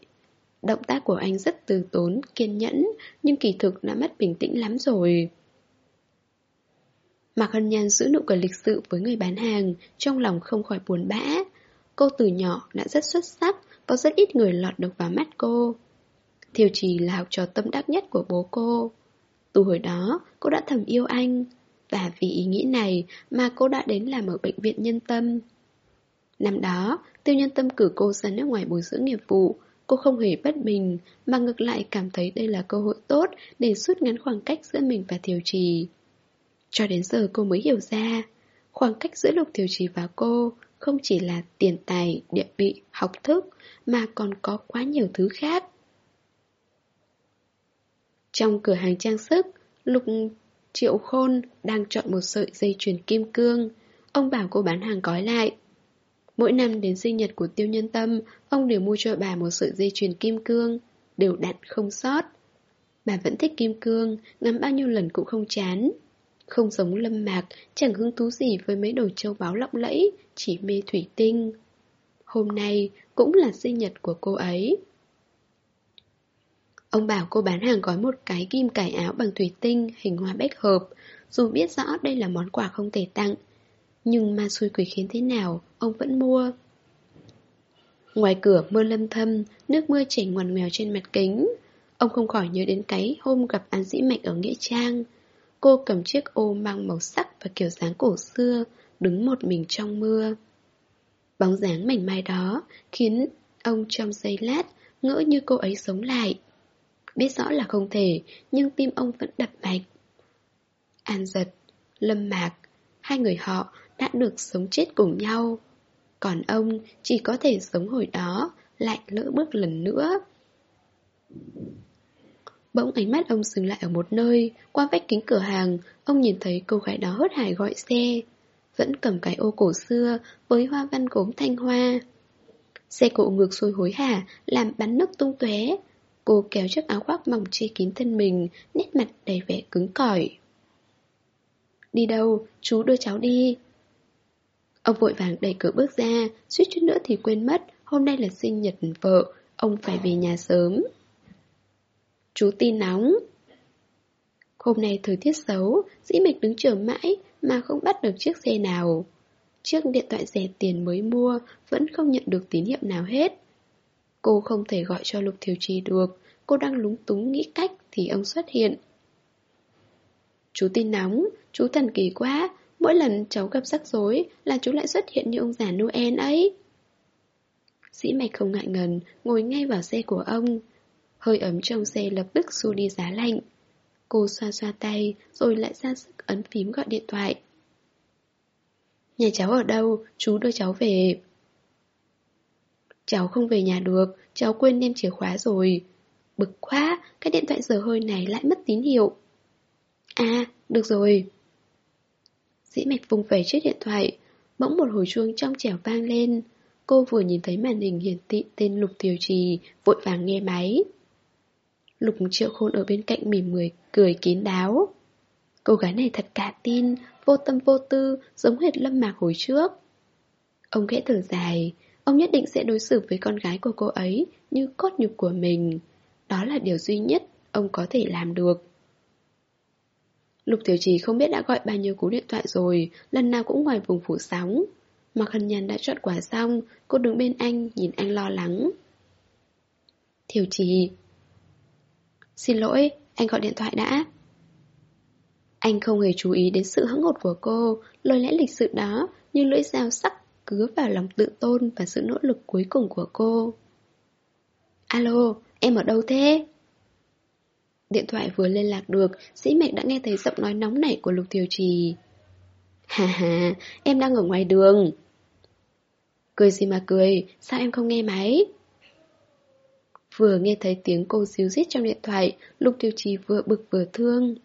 Động tác của anh rất từ tốn, kiên nhẫn, nhưng kỳ thực đã mất bình tĩnh lắm rồi. Mạc Hân Nhan giữ nụ cười lịch sự với người bán hàng, trong lòng không khỏi buồn bã. Cô từ nhỏ đã rất xuất sắc, có rất ít người lọt được vào mắt cô. Thiều trì là học trò tâm đắc nhất của bố cô. Từ hồi đó, cô đã thầm yêu anh. Và vì ý nghĩ này mà cô đã đến làm ở bệnh viện nhân tâm. Năm đó, tiêu nhân tâm cử cô ra nước ngoài bồi dưỡng nghiệp vụ. Cô không hề bất bình, mà ngược lại cảm thấy đây là cơ hội tốt để rút ngắn khoảng cách giữa mình và Thiều Trì. Cho đến giờ cô mới hiểu ra, khoảng cách giữa Lục Thiều Trì và cô không chỉ là tiền tài, địa vị, học thức, mà còn có quá nhiều thứ khác. Trong cửa hàng trang sức, Lục Triệu Khôn đang chọn một sợi dây chuyền kim cương. Ông bảo cô bán hàng gói lại. Mỗi năm đến sinh nhật của tiêu nhân tâm, ông đều mua cho bà một sợi dây chuyền kim cương, đều đặn không sót. Bà vẫn thích kim cương, ngắm bao nhiêu lần cũng không chán. Không giống lâm mạc, chẳng hứng thú gì với mấy đồ châu báu lộng lẫy, chỉ mê thủy tinh. Hôm nay cũng là sinh nhật của cô ấy. Ông bảo cô bán hàng gói một cái kim cải áo bằng thủy tinh, hình hoa bách hợp, dù biết rõ đây là món quà không thể tặng. Nhưng ma xui quỷ khiến thế nào, ông vẫn mua. Ngoài cửa mưa lâm thâm, nước mưa chảy ngoằn ngoèo trên mặt kính. Ông không khỏi nhớ đến cái hôm gặp An Dĩ Mạnh ở Nghĩa Trang. Cô cầm chiếc ô mang màu sắc và kiểu dáng cổ xưa, đứng một mình trong mưa. Bóng dáng mảnh mai đó khiến ông trong giây lát ngỡ như cô ấy sống lại. Biết rõ là không thể, nhưng tim ông vẫn đập mạnh. An giật, lâm mạc, hai người họ đã được sống chết cùng nhau. Còn ông chỉ có thể sống hồi đó, lại lỡ bước lần nữa. Bỗng ánh mắt ông dừng lại ở một nơi, qua vách kính cửa hàng, ông nhìn thấy cô gái đó hớt hải gọi xe. Vẫn cầm cái ô cổ xưa với hoa văn gốm thanh hoa. Xe cộ ngược xuôi hối hả, làm bắn nước tung tóe. Cô kéo chiếc áo khoác mỏng che kín thân mình, nét mặt đầy vẻ cứng cỏi. Đi đâu? Chú đưa cháu đi. Ông vội vàng đẩy cửa bước ra, suýt chút nữa thì quên mất, hôm nay là sinh nhật vợ, ông phải về nhà sớm. Chú tin nóng. Hôm nay thời tiết xấu, dĩ mịch đứng chờ mãi mà không bắt được chiếc xe nào. Chiếc điện thoại rẻ tiền mới mua vẫn không nhận được tín hiệu nào hết. Cô không thể gọi cho Lục thiếu Trì được, cô đang lúng túng nghĩ cách thì ông xuất hiện. Chú tin nóng, chú thần kỳ quá, mỗi lần cháu gặp rắc rối là chú lại xuất hiện như ông già Noel ấy. sĩ mạch không ngại ngần, ngồi ngay vào xe của ông. Hơi ấm trong xe lập tức xu đi giá lạnh. Cô xoa xoa tay, rồi lại ra sức ấn phím gọi điện thoại. Nhà cháu ở đâu? Chú đưa cháu về. Cháu không về nhà được, cháu quên đem chìa khóa rồi. Bực quá, cái điện thoại giờ hơi này lại mất tín hiệu. À, được rồi. Dĩ mạch vùng vẩy chiếc điện thoại, bỗng một hồi chuông trong trẻo vang lên. Cô vừa nhìn thấy màn hình hiển thị tên Lục Tiểu Trì, vội vàng nghe máy. Lục triệu khôn ở bên cạnh mỉm người, cười kín đáo. Cô gái này thật cả tin, vô tâm vô tư, giống hệt lâm mạc hồi trước. Ông khẽ thở dài, ông nhất định sẽ đối xử với con gái của cô ấy như cốt nhục của mình. Đó là điều duy nhất ông có thể làm được. Lục Tiểu Trì không biết đã gọi bao nhiêu cú điện thoại rồi, lần nào cũng ngoài vùng phủ sóng. Mặc hân Nhàn đã chọn quả xong, cô đứng bên anh, nhìn anh lo lắng. Tiểu Trì Xin lỗi, anh gọi điện thoại đã. Anh không hề chú ý đến sự hững hột của cô, lời lẽ lịch sự đó như lưỡi dao sắc cứa vào lòng tự tôn và sự nỗ lực cuối cùng của cô. Alo, em ở đâu thế? Điện thoại vừa liên lạc được, sĩ mệnh đã nghe thấy giọng nói nóng nảy của Lục Thiều Trì. Hà hà, em đang ở ngoài đường. Cười gì mà cười, sao em không nghe máy? Vừa nghe thấy tiếng cô xíu rít trong điện thoại, Lục Thiều Trì vừa bực vừa thương.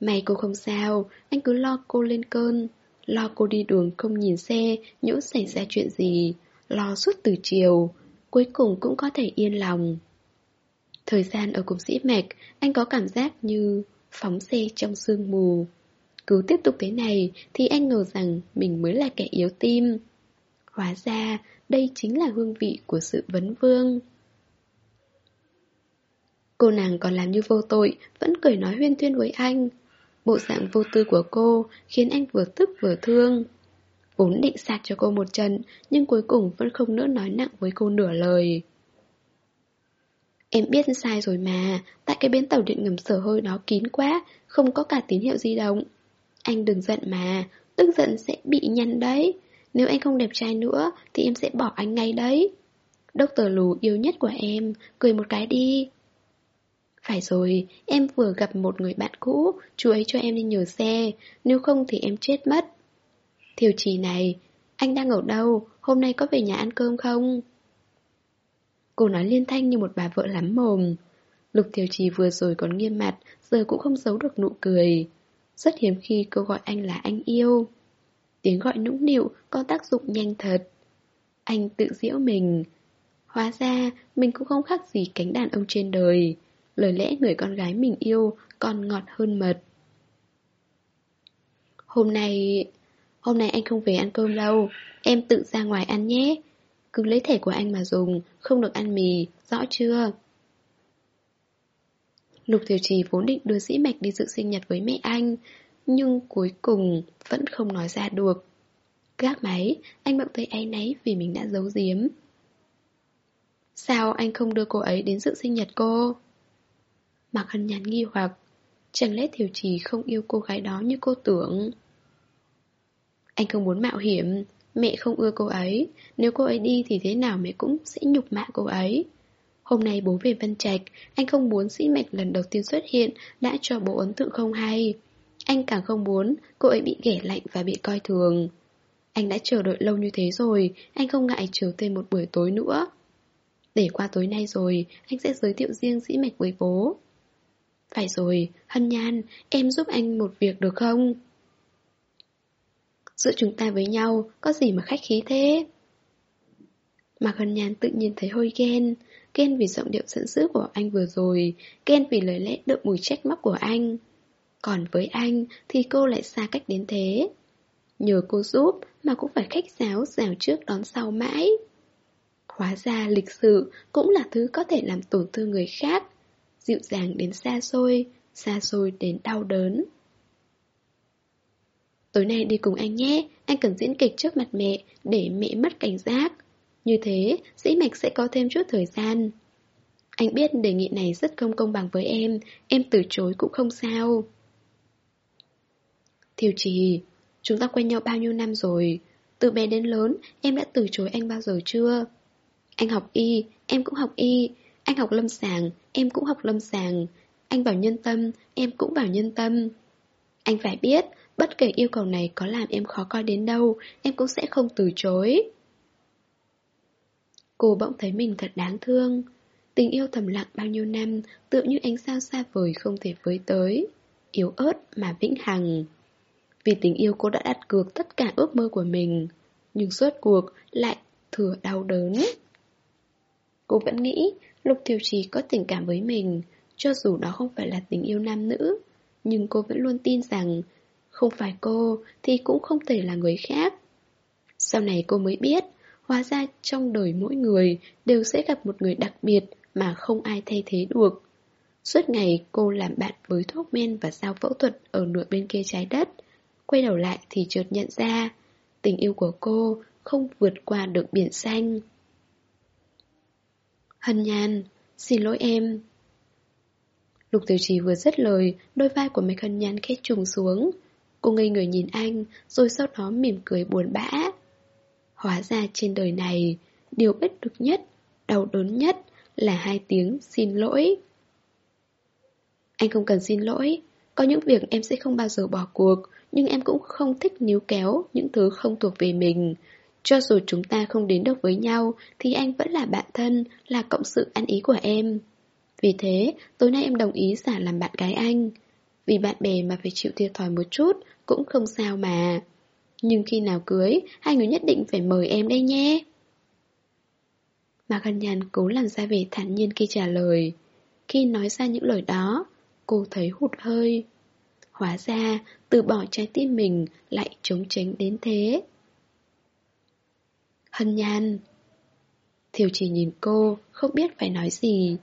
May cô không sao, anh cứ lo cô lên cơn. Lo cô đi đường không nhìn xe, nhỡ xảy ra chuyện gì. Lo suốt từ chiều, cuối cùng cũng có thể yên lòng. Thời gian ở cùng sĩ mạch, anh có cảm giác như phóng xe trong sương mù. Cứ tiếp tục thế này thì anh ngờ rằng mình mới là kẻ yếu tim. Hóa ra, đây chính là hương vị của sự vấn vương. Cô nàng còn làm như vô tội, vẫn cười nói huyên thuyên với anh. Bộ dạng vô tư của cô khiến anh vừa tức vừa thương. Vốn định sạc cho cô một trận, nhưng cuối cùng vẫn không nỡ nói nặng với cô nửa lời. Em biết sai rồi mà, tại cái bến tàu điện ngầm sở hơi đó kín quá, không có cả tín hiệu di động. Anh đừng giận mà, tức giận sẽ bị nhăn đấy. Nếu anh không đẹp trai nữa thì em sẽ bỏ anh ngay đấy. Dr. Lù yêu nhất của em, cười một cái đi. Phải rồi, em vừa gặp một người bạn cũ, chú ấy cho em đi nhờ xe, nếu không thì em chết mất. Thiều trì này, anh đang ở đâu, hôm nay có về nhà ăn cơm không? Cô nói liên thanh như một bà vợ lắm mồm. Lục Thiều Trì vừa rồi còn nghiêm mặt, giờ cũng không giấu được nụ cười. Rất hiếm khi cô gọi anh là anh yêu. Tiếng gọi nũng nịu có tác dụng nhanh thật. Anh tự giễu mình. Hóa ra, mình cũng không khác gì cánh đàn ông trên đời. Lời lẽ người con gái mình yêu còn ngọt hơn mật. Hôm nay... Hôm nay anh không về ăn cơm đâu, em tự ra ngoài ăn nhé. Cứ lấy thẻ của anh mà dùng, không được ăn mì, rõ chưa? Lục Tiểu Trì vốn định đưa Dĩ Mạch đi dự sinh nhật với mẹ anh, nhưng cuối cùng vẫn không nói ra được. Gác máy, anh bận thấy áy náy vì mình đã giấu giếm. Sao anh không đưa cô ấy đến dự sinh nhật cô? Mạc Hân Nhàn nghi hoặc. Chẳng lẽ Thiều Trì không yêu cô gái đó như cô tưởng. Anh không muốn mạo hiểm. Mẹ không ưa cô ấy. Nếu cô ấy đi thì thế nào mẹ cũng sẽ nhục mạ cô ấy. Hôm nay bố về Vân Trạch, Anh không muốn sĩ mạch lần đầu tiên xuất hiện Đã cho bố ấn tượng không hay. Anh càng không muốn cô ấy bị ghẻ lạnh và bị coi thường. Anh đã chờ đợi lâu như thế rồi, Anh không ngại chờ thêm một buổi tối nữa. Để qua tối nay rồi, Anh sẽ giới thiệu riêng sĩ mạch với bố phải rồi, Hân Nhan, em giúp anh một việc được không? Giữa chúng ta với nhau, có gì mà khách khí thế? Mạc Hân Nhan tự nhiên thấy hơi ghen. Ghen vì giọng điệu giận dữ của anh vừa rồi Ghen vì lời lẽ đượm mùi trách móc của anh. Còn với anh thì cô lại xa cách đến thế. Nhờ cô giúp mà cũng phải khách giáo rào trước đón sau mãi. Hóa ra lịch sự cũng là thứ có thể làm tổn thương người khác dịu dàng đến xa xôi, xa xôi đến đau đớn. Tối nay đi cùng anh nhé, anh cần diễn kịch trước mặt mẹ để mẹ mất cảnh giác. Như thế, dĩ mạch sẽ có thêm chút thời gian. Anh biết đề nghị này rất không công bằng với em, em từ chối cũng không sao. Thiều trì, chúng ta quen nhau bao nhiêu năm rồi, từ bé đến lớn em đã từ chối anh bao giờ chưa? Anh học y, em cũng học y, anh học lâm sàng, em cũng học lâm sàng. Anh bảo nhân tâm, em cũng bảo nhân tâm. Anh phải biết, bất kể yêu cầu này có làm em khó coi đến đâu, em cũng sẽ không từ chối. Cô bỗng thấy mình thật đáng thương. Tình yêu thầm lặng bao nhiêu năm, tựa như ánh sao xa vời không thể với tới. Yếu ớt mà vĩnh hằng. Vì tình yêu cô đã đặt cược tất cả ước mơ của mình. Nhưng suốt cuộc lại thừa đau đớn. Cô vẫn nghĩ Lục Thiều Trì có tình cảm với mình, cho dù đó không phải là tình yêu nam nữ, nhưng cô vẫn luôn tin rằng không phải cô thì cũng không thể là người khác. Sau này cô mới biết, hóa ra trong đời mỗi người đều sẽ gặp một người đặc biệt mà không ai thay thế được. Suốt ngày cô làm bạn với thuốc men và sao phẫu thuật ở nửa bên kia trái đất. Quay đầu lại thì chợt nhận ra, tình yêu của cô không vượt qua được biển xanh. Hân nhan, xin lỗi em. Lục tiểu trì vừa dứt lời, đôi vai của Mạch Hân nhan khét trùng xuống. Cô ngây người nhìn anh, rồi sau đó mỉm cười buồn bã. Hóa ra trên đời này, điều bất được nhất, đau đớn nhất là hai tiếng xin lỗi. Anh không cần xin lỗi, có những việc em sẽ không bao giờ bỏ cuộc, nhưng em cũng không thích níu kéo những thứ không thuộc về mình. Cho dù chúng ta không đến được với nhau, Thì anh vẫn là bạn thân, Là cộng sự ăn ý của em. Vì thế, tối nay em đồng ý giả làm bạn gái anh. Vì bạn bè mà phải chịu thiệt thòi một chút, Cũng không sao mà. Nhưng khi nào cưới, Hai người nhất định phải mời em đây nhé. Mạc Hân Nhàn cố làm ra vẻ thản nhiên khi trả lời. Khi nói ra những lời đó, Cô thấy hụt hơi. Hóa ra, từ bỏ trái tim mình Lại chống tránh đến thế. Hân Nhan. Thiều chỉ nhìn cô, không biết phải nói gì.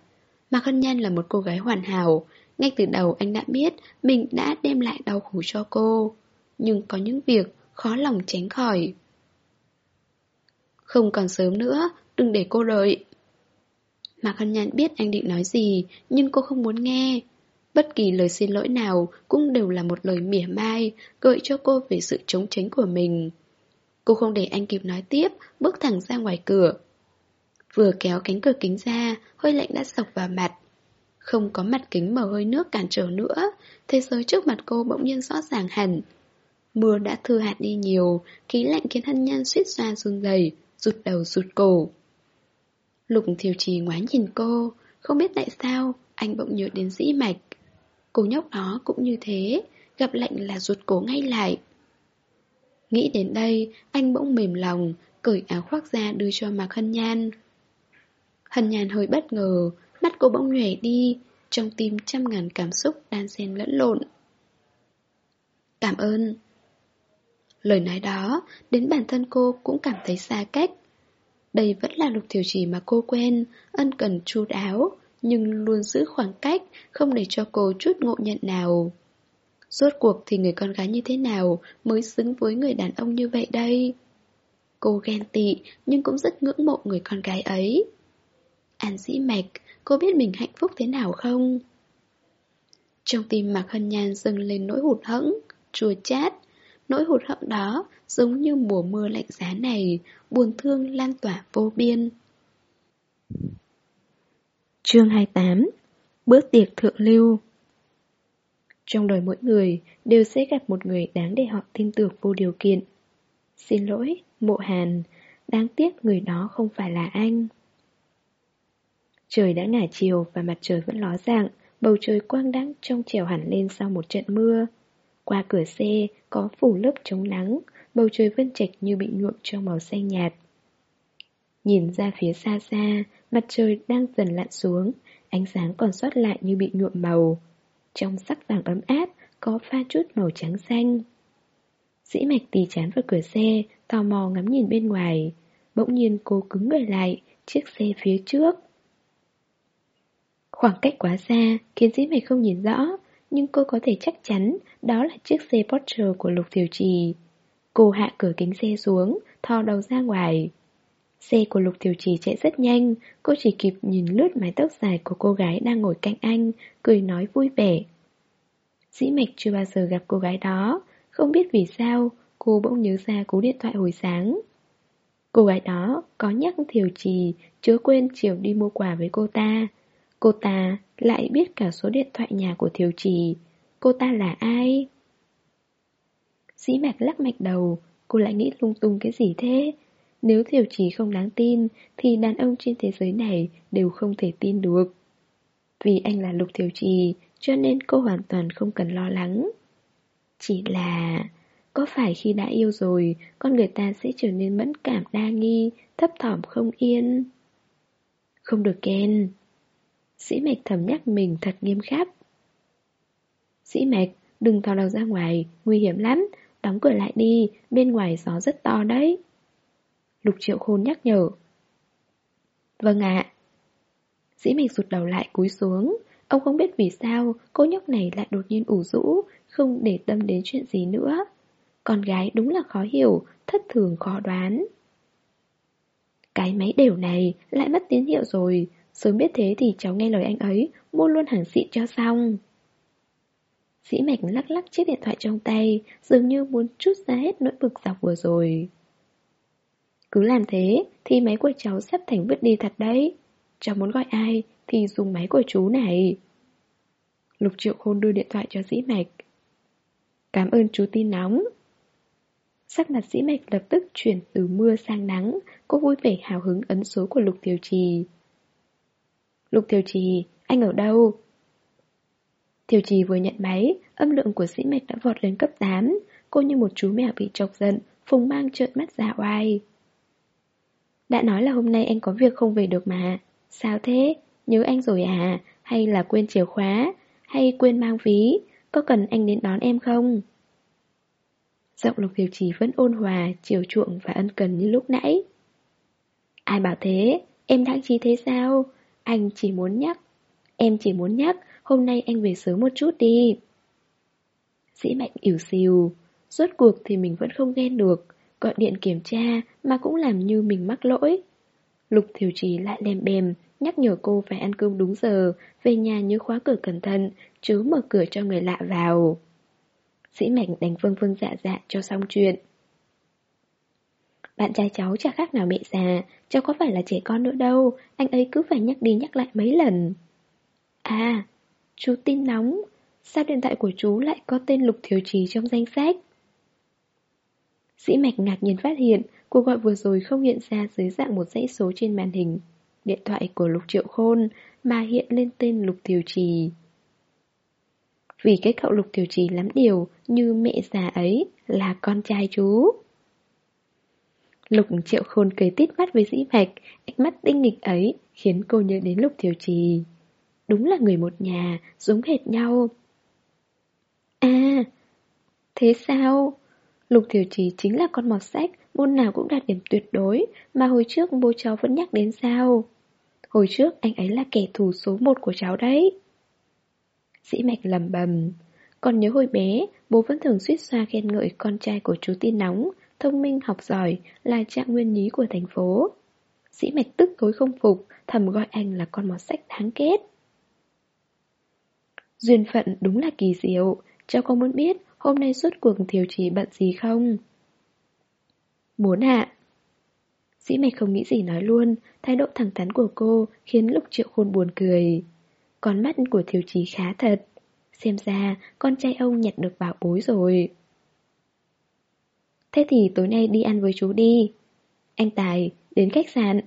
Mạc Hân Nhan là một cô gái hoàn hảo. Ngay từ đầu anh đã biết Mình đã đem lại đau khổ cho cô. Nhưng có những việc khó lòng tránh khỏi. Không còn sớm nữa Đừng để cô đợi. Mạc Hân Nhan biết anh định nói gì Nhưng cô không muốn nghe. Bất kỳ lời xin lỗi nào Cũng đều là một lời mỉa mai Gợi cho cô về sự chống tránh của mình. Cô không để anh kịp nói tiếp, bước thẳng ra ngoài cửa. Vừa kéo cánh cửa kính ra, hơi lạnh đã sọc vào mặt. Không có mặt kính mở hơi nước cản trở nữa, thế giới trước mặt cô bỗng nhiên rõ ràng hẳn. Mưa đã thư hạt đi nhiều, khí lạnh khiến thân nhân suýt xoa run rẩy, rụt đầu rụt cổ. Lục thiều trì ngoái nhìn cô, không biết tại sao, anh bỗng nhớ đến dĩ mạch. Cô nhóc đó cũng như thế, gặp lạnh là rụt cổ ngay lại. Nghĩ đến đây, anh bỗng mềm lòng, cởi áo khoác ra đưa cho Mạc Hân Nhan. Hân Nhan hơi bất ngờ, mắt cô bỗng nhòe đi, trong tim trăm ngàn cảm xúc đan xen lẫn lộn. Cảm ơn. Lời nói đó, đến bản thân cô cũng cảm thấy xa cách. Đây vẫn là lục thiểu chỉ mà cô quen, ân cần chu đáo, nhưng luôn giữ khoảng cách, không để cho cô chút ngộ nhận nào. Rốt cuộc thì người con gái như thế nào mới xứng với người đàn ông như vậy đây? Cô ghen tị nhưng cũng rất ngưỡng mộ người con gái ấy. An dĩ mạch, cô biết mình hạnh phúc thế nào không? Trong tim Mạc Hân Nhan dâng lên nỗi hụt hẫng, chua chát. Nỗi hụt hẫng đó giống như mùa mưa lạnh giá này, buồn thương lan tỏa vô biên. Chương 28 Bữa tiệc thượng lưu trong đời mỗi người đều sẽ gặp một người đáng để họ tin tưởng vô điều kiện. Xin lỗi, mộ hàn, đáng tiếc người đó không phải là anh. Trời đã ngả chiều và mặt trời vẫn ló dạng, bầu trời quang đãng trong trèo hẳn lên sau một trận mưa. Qua cửa xe có phủ lớp chống nắng, bầu trời vân trạch như bị nhuộm trong màu xanh nhạt. Nhìn ra phía xa xa, mặt trời đang dần lặn xuống, ánh sáng còn sót lại như bị nhuộm màu. Trong sắc vàng ấm áp, có pha chút màu trắng xanh. Dĩ mạch tì chán vào cửa xe, tò mò ngắm nhìn bên ngoài. Bỗng nhiên cô cứng người lại, chiếc xe phía trước. Khoảng cách quá xa, khiến dĩ mạch không nhìn rõ, nhưng cô có thể chắc chắn đó là chiếc xe Porsche của Lục Thiều Trì. Cô hạ cửa kính xe xuống, thò đầu ra ngoài. Xe của Lục tiểu Trì chạy rất nhanh, cô chỉ kịp nhìn lướt mái tóc dài của cô gái đang ngồi cạnh anh, cười nói vui vẻ. Dĩ mạch chưa bao giờ gặp cô gái đó, không biết vì sao, cô bỗng nhớ ra cú điện thoại hồi sáng. Cô gái đó có nhắc Thiều Trì chớ quên chiều đi mua quà với cô ta. Cô ta lại biết cả số điện thoại nhà của Thiều Trì. Cô ta là ai? Dĩ mạch lắc mạch đầu, cô lại nghĩ lung tung cái gì thế? Nếu Thiều Trì không đáng tin, thì đàn ông trên thế giới này đều không thể tin được. Vì anh là Lục Thiều Trì, cho nên cô hoàn toàn không cần lo lắng. Chỉ là... Có phải khi đã yêu rồi, con người ta sẽ trở nên mẫn cảm đa nghi, thấp thỏm không yên? Không được ghen Sĩ Mạch thầm nhắc mình thật nghiêm khắc. Sĩ Mạch, đừng thò đầu ra ngoài, nguy hiểm lắm, đóng cửa lại đi, bên ngoài gió rất to đấy. Lục Triệu Khôn nhắc nhở. Vâng ạ. Dĩ mình rụt đầu lại cúi xuống, ông không biết vì sao cô nhóc này lại đột nhiên ủ rũ, không để tâm đến chuyện gì nữa. Con gái đúng là khó hiểu, thất thường khó đoán. Cái máy đều này lại mất tín hiệu rồi, sớm biết thế thì cháu nghe lời anh ấy, mua luôn hàng xịn cho xong. Dĩ Mạch lắc lắc chiếc điện thoại trong tay, dường như muốn chút ra hết nỗi bực dọc vừa rồi. Cứ làm thế thì máy của cháu sắp thành vứt đi thật đấy. Cháu muốn gọi ai thì dùng máy của chú này. Lục Triệu Khôn đưa điện thoại cho Dĩ Mạch. Cảm ơn chú tin nóng. Sắc mặt Dĩ Mạch lập tức chuyển từ mưa sang nắng, cô vui vẻ hào hứng ấn số của Lục Thiều Trì. Lục Thiều Trì, anh ở đâu? Thiều Trì vừa nhận máy, âm lượng của Dĩ Mạch đã vọt lên cấp 8, cô như một chú mèo bị chọc giận, phùng mang trợn mắt ra oai. Đã nói là hôm nay anh có việc không về được mà. Sao thế? Nhớ anh rồi à? Hay là quên chìa khóa? Hay quên mang ví? Có cần anh đến đón em không? Giọng lục tiểu trì vẫn ôn hòa, chiều chuộng và ân cần như lúc nãy. Ai bảo thế? Em đáng chi thế sao? Anh chỉ muốn nhắc. Em chỉ muốn nhắc, hôm nay anh về sớm một chút đi. Dĩ mạnh ỉu xìu. Rốt cuộc thì mình vẫn không ghen được gọi điện kiểm tra mà cũng làm như mình mắc lỗi. Lục Thiểu Trí lại lem bèm nhắc nhở cô phải ăn cơm đúng giờ, về nhà nhớ khóa cửa cẩn thận, chứ mở cửa cho người lạ vào. Sĩ Mạnh đánh vâng vâng dạ dạ cho xong chuyện. Bạn trai cháu chả khác nào mẹ già, cháu có phải là trẻ con nữa đâu, anh ấy cứ phải nhắc đi nhắc lại mấy lần. À, chú tin nóng, sao điện thoại của chú lại có tên Lục Thiếu Trí trong danh sách? Dĩ mạch ngạc nhiên phát hiện cuộc gọi vừa rồi không hiện ra dưới dạng một dãy số trên màn hình. điện thoại của Lục Triệu Khôn mà hiện lên tên Lục Tiểu Trì. Vì cái cậu Lục Tiểu Trì lắm điều như mẹ già ấy là con trai chú. Lục Triệu Khôn cười tít mắt với dĩ mạch, ánh mắt tinh nghịch ấy khiến cô nhớ đến Lục Tiểu Trì. Đúng là người một nhà, giống hệt nhau. À, thế sao? Lục Tiểu Trì chính là con mọt sách, môn nào cũng đạt điểm tuyệt đối, mà hồi trước bố cháu vẫn nhắc đến sao? Hồi trước anh ấy là kẻ thù số một của cháu đấy. Sĩ Mạch lầm bầm. Còn nhớ hồi bé, bố vẫn thường suýt xoa khen ngợi con trai của chú tin nóng, thông minh học giỏi, là trạng nguyên nhí của thành phố. Sĩ Mạch tức tối không phục, thầm gọi anh là con mọt sách đáng kết. Duyên phận đúng là kỳ diệu, cháu có muốn biết hôm nay suốt cuộc thiếu trí bận gì không? Muốn hạ dĩ mạch không nghĩ gì nói luôn, thái độ thẳng thắn của cô khiến Lục Triệu Khôn buồn cười. Con mắt của thiếu trí khá thật. Xem ra con trai ông nhặt được bảo bối rồi. Thế thì tối nay đi ăn với chú đi. Anh Tài, đến khách sạn.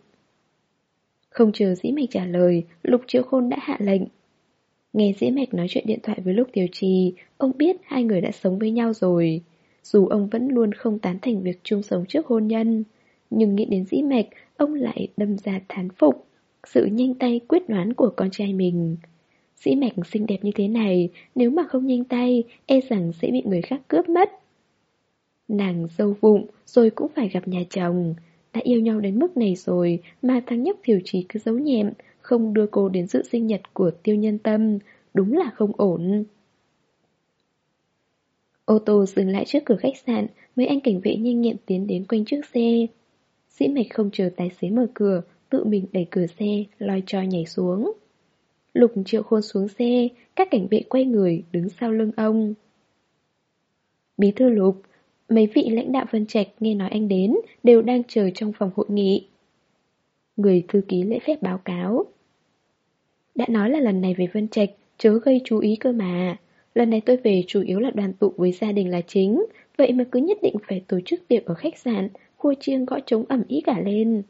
Không chờ dĩ mạch trả lời, Lục Triệu Khôn đã hạ lệnh. Nghe dĩ mạch nói chuyện điện thoại với lúc Tiểu Trì, ông biết hai người đã sống với nhau rồi. Dù ông vẫn luôn không tán thành việc chung sống trước hôn nhân, nhưng nghĩ đến dĩ mạch, ông lại đâm ra thán phục sự nhanh tay quyết đoán của con trai mình. Dĩ mạch xinh đẹp như thế này, nếu mà không nhanh tay, e rằng sẽ bị người khác cướp mất. Nàng dâu vụng, rồi cũng phải gặp nhà chồng. Đã yêu nhau đến mức này rồi, mà thằng nhóc thiểu Trì cứ giấu nhẹm, không đưa cô đến dự sinh nhật của tiêu nhân tâm, đúng là không ổn. Ô tô dừng lại trước cửa khách sạn, mấy anh cảnh vệ nhanh nhẹn tiến đến quanh trước xe. Sĩ mạch không chờ tài xế mở cửa, tự mình đẩy cửa xe, loi cho nhảy xuống. Lục triệu khôn xuống xe, các cảnh vệ quay người, đứng sau lưng ông. Bí thư lục, mấy vị lãnh đạo Vân Trạch nghe nói anh đến, đều đang chờ trong phòng hội nghị. Người thư ký lễ phép báo cáo. Đã nói là lần này về Vân Trạch, chớ gây chú ý cơ mà. Lần này tôi về chủ yếu là đoàn tụ với gia đình là chính, vậy mà cứ nhất định phải tổ chức tiệc ở khách sạn, khua chiêng gõ trống ẩm ý cả lên.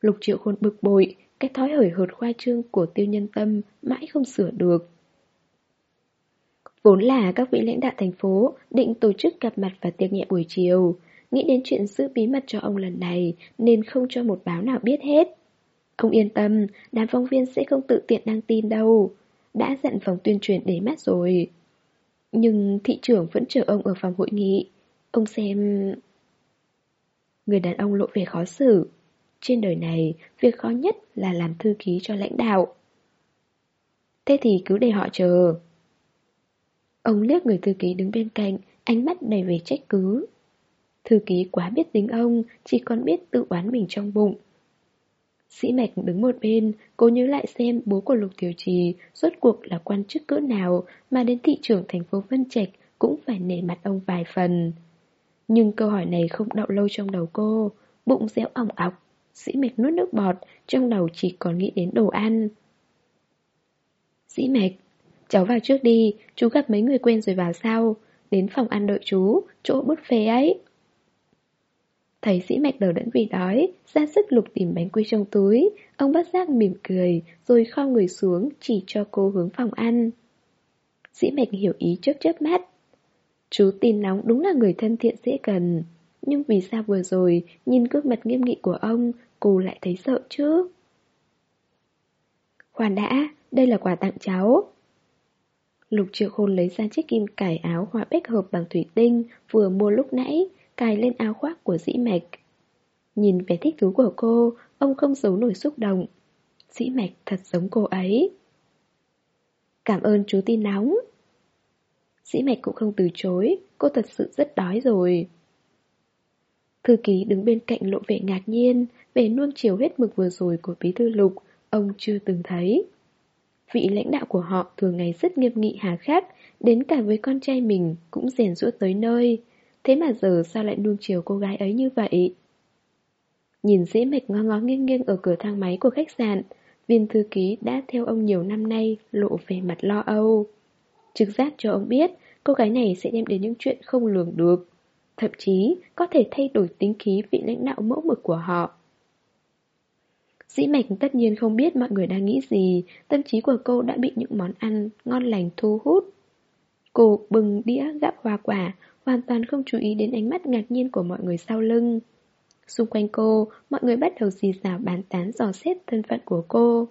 Lục triệu khôn bực bội, cái thói hởi hợt khoa trương của tiêu nhân tâm mãi không sửa được. Vốn là các vị lãnh đạo thành phố định tổ chức gặp mặt và tiệc nhẹ buổi chiều, nghĩ đến chuyện giữ bí mật cho ông lần này nên không cho một báo nào biết hết. Ông yên tâm, đám phóng viên sẽ không tự tiện đăng tin đâu, đã dặn phòng tuyên truyền để mắt rồi. Nhưng thị trưởng vẫn chờ ông ở phòng hội nghị. Ông xem... Người đàn ông lộ vẻ khó xử. Trên đời này, việc khó nhất là làm thư ký cho lãnh đạo. Thế thì cứ để họ chờ. Ông liếc người thư ký đứng bên cạnh, ánh mắt đầy vẻ trách cứ. Thư ký quá biết tính ông, chỉ còn biết tự oán mình trong bụng. Sĩ Mạch đứng một bên, cố nhớ lại xem bố của Lục Tiểu Trì rốt cuộc là quan chức cỡ nào mà đến thị trưởng thành phố Vân Trạch cũng phải nể mặt ông vài phần. Nhưng câu hỏi này không đậu lâu trong đầu cô, bụng dẻo ỏng ọc, Sĩ Mạch nuốt nước bọt, trong đầu chỉ còn nghĩ đến đồ ăn. Sĩ Mạch, cháu vào trước đi, chú gặp mấy người quen rồi vào sau, đến phòng ăn đợi chú, chỗ bút phê ấy. Thấy sĩ mạch đầu đẫn vì đói, ra sức lục tìm bánh quy trong túi, ông bất giác mỉm cười, rồi kho người xuống chỉ cho cô hướng phòng ăn. Sĩ mạch hiểu ý chớp chớp mắt. Chú tin nóng đúng là người thân thiện dễ cần. Nhưng vì sao vừa rồi, nhìn gương mặt nghiêm nghị của ông, cô lại thấy sợ chứ? Khoan đã, đây là quà tặng cháu. Lục triệu khôn lấy ra chiếc kim cải áo hoa bách hợp bằng thủy tinh vừa mua lúc nãy, cài lên áo khoác của dĩ mạch. Nhìn vẻ thích thú của cô, ông không giấu nổi xúc động. Dĩ mạch thật giống cô ấy. Cảm ơn chú tin nóng. Dĩ mạch cũng không từ chối, cô thật sự rất đói rồi. Thư ký đứng bên cạnh lộ vẻ ngạc nhiên, về nuông chiều hết mực vừa rồi của bí thư lục, ông chưa từng thấy. Vị lãnh đạo của họ thường ngày rất nghiêm nghị hà khắc, đến cả với con trai mình cũng rèn rũa tới nơi. Thế mà giờ sao lại nuông chiều cô gái ấy như vậy? Nhìn dĩ mạch ngó ngó nghiêng nghiêng ở cửa thang máy của khách sạn, viên thư ký đã theo ông nhiều năm nay lộ về mặt lo âu. Trực giác cho ông biết cô gái này sẽ đem đến những chuyện không lường được, thậm chí có thể thay đổi tính khí vị lãnh đạo mẫu mực của họ. Dĩ mạch tất nhiên không biết mọi người đang nghĩ gì, tâm trí của cô đã bị những món ăn ngon lành thu hút. Cô bừng đĩa gắp hoa quả, hoàn toàn không chú ý đến ánh mắt ngạc nhiên của mọi người sau lưng. Xung quanh cô, mọi người bắt đầu xì xào bàn tán dò xét thân phận của cô.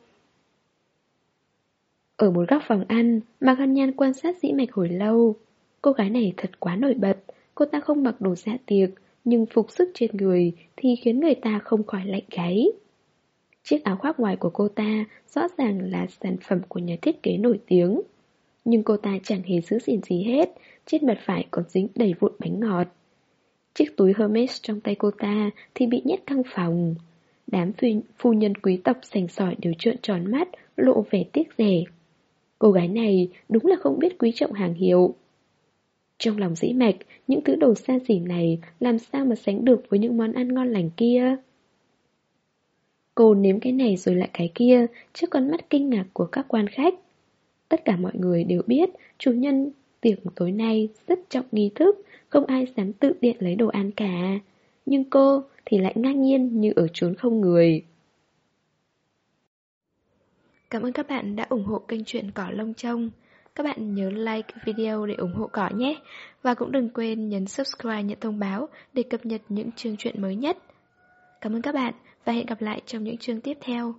Ở một góc phòng ăn, Mạc Hân Nhan quan sát dĩ mạch hồi lâu. Cô gái này thật quá nổi bật, cô ta không mặc đồ dạ tiệc, nhưng phục sức trên người thì khiến người ta không khỏi lạnh gáy. Chiếc áo khoác ngoài của cô ta rõ ràng là sản phẩm của nhà thiết kế nổi tiếng. Nhưng cô ta chẳng hề giữ gìn gì hết, trên mặt phải còn dính đầy vụn bánh ngọt. Chiếc túi Hermes trong tay cô ta thì bị nhét căng phòng. Đám phu, phu nhân quý tộc sành sỏi đều trợn tròn mắt, lộ vẻ tiếc rẻ. Cô gái này đúng là không biết quý trọng hàng hiệu. Trong lòng dĩ mạch, những thứ đồ xa xỉ này làm sao mà sánh được với những món ăn ngon lành kia. Cô nếm cái này rồi lại cái kia, trước con mắt kinh ngạc của các quan khách. Tất cả mọi người đều biết chủ nhân tiệc tối nay rất trọng nghi thức, không ai dám tự tiện lấy đồ ăn cả. Nhưng cô thì lại ngang nhiên như ở chốn không người. Cảm ơn các bạn đã ủng hộ kênh truyện Cỏ Lông Trông. Các bạn nhớ like video để ủng hộ cỏ nhé. Và cũng đừng quên nhấn subscribe nhận thông báo để cập nhật những chương truyện mới nhất. Cảm ơn các bạn và hẹn gặp lại trong những chương tiếp theo.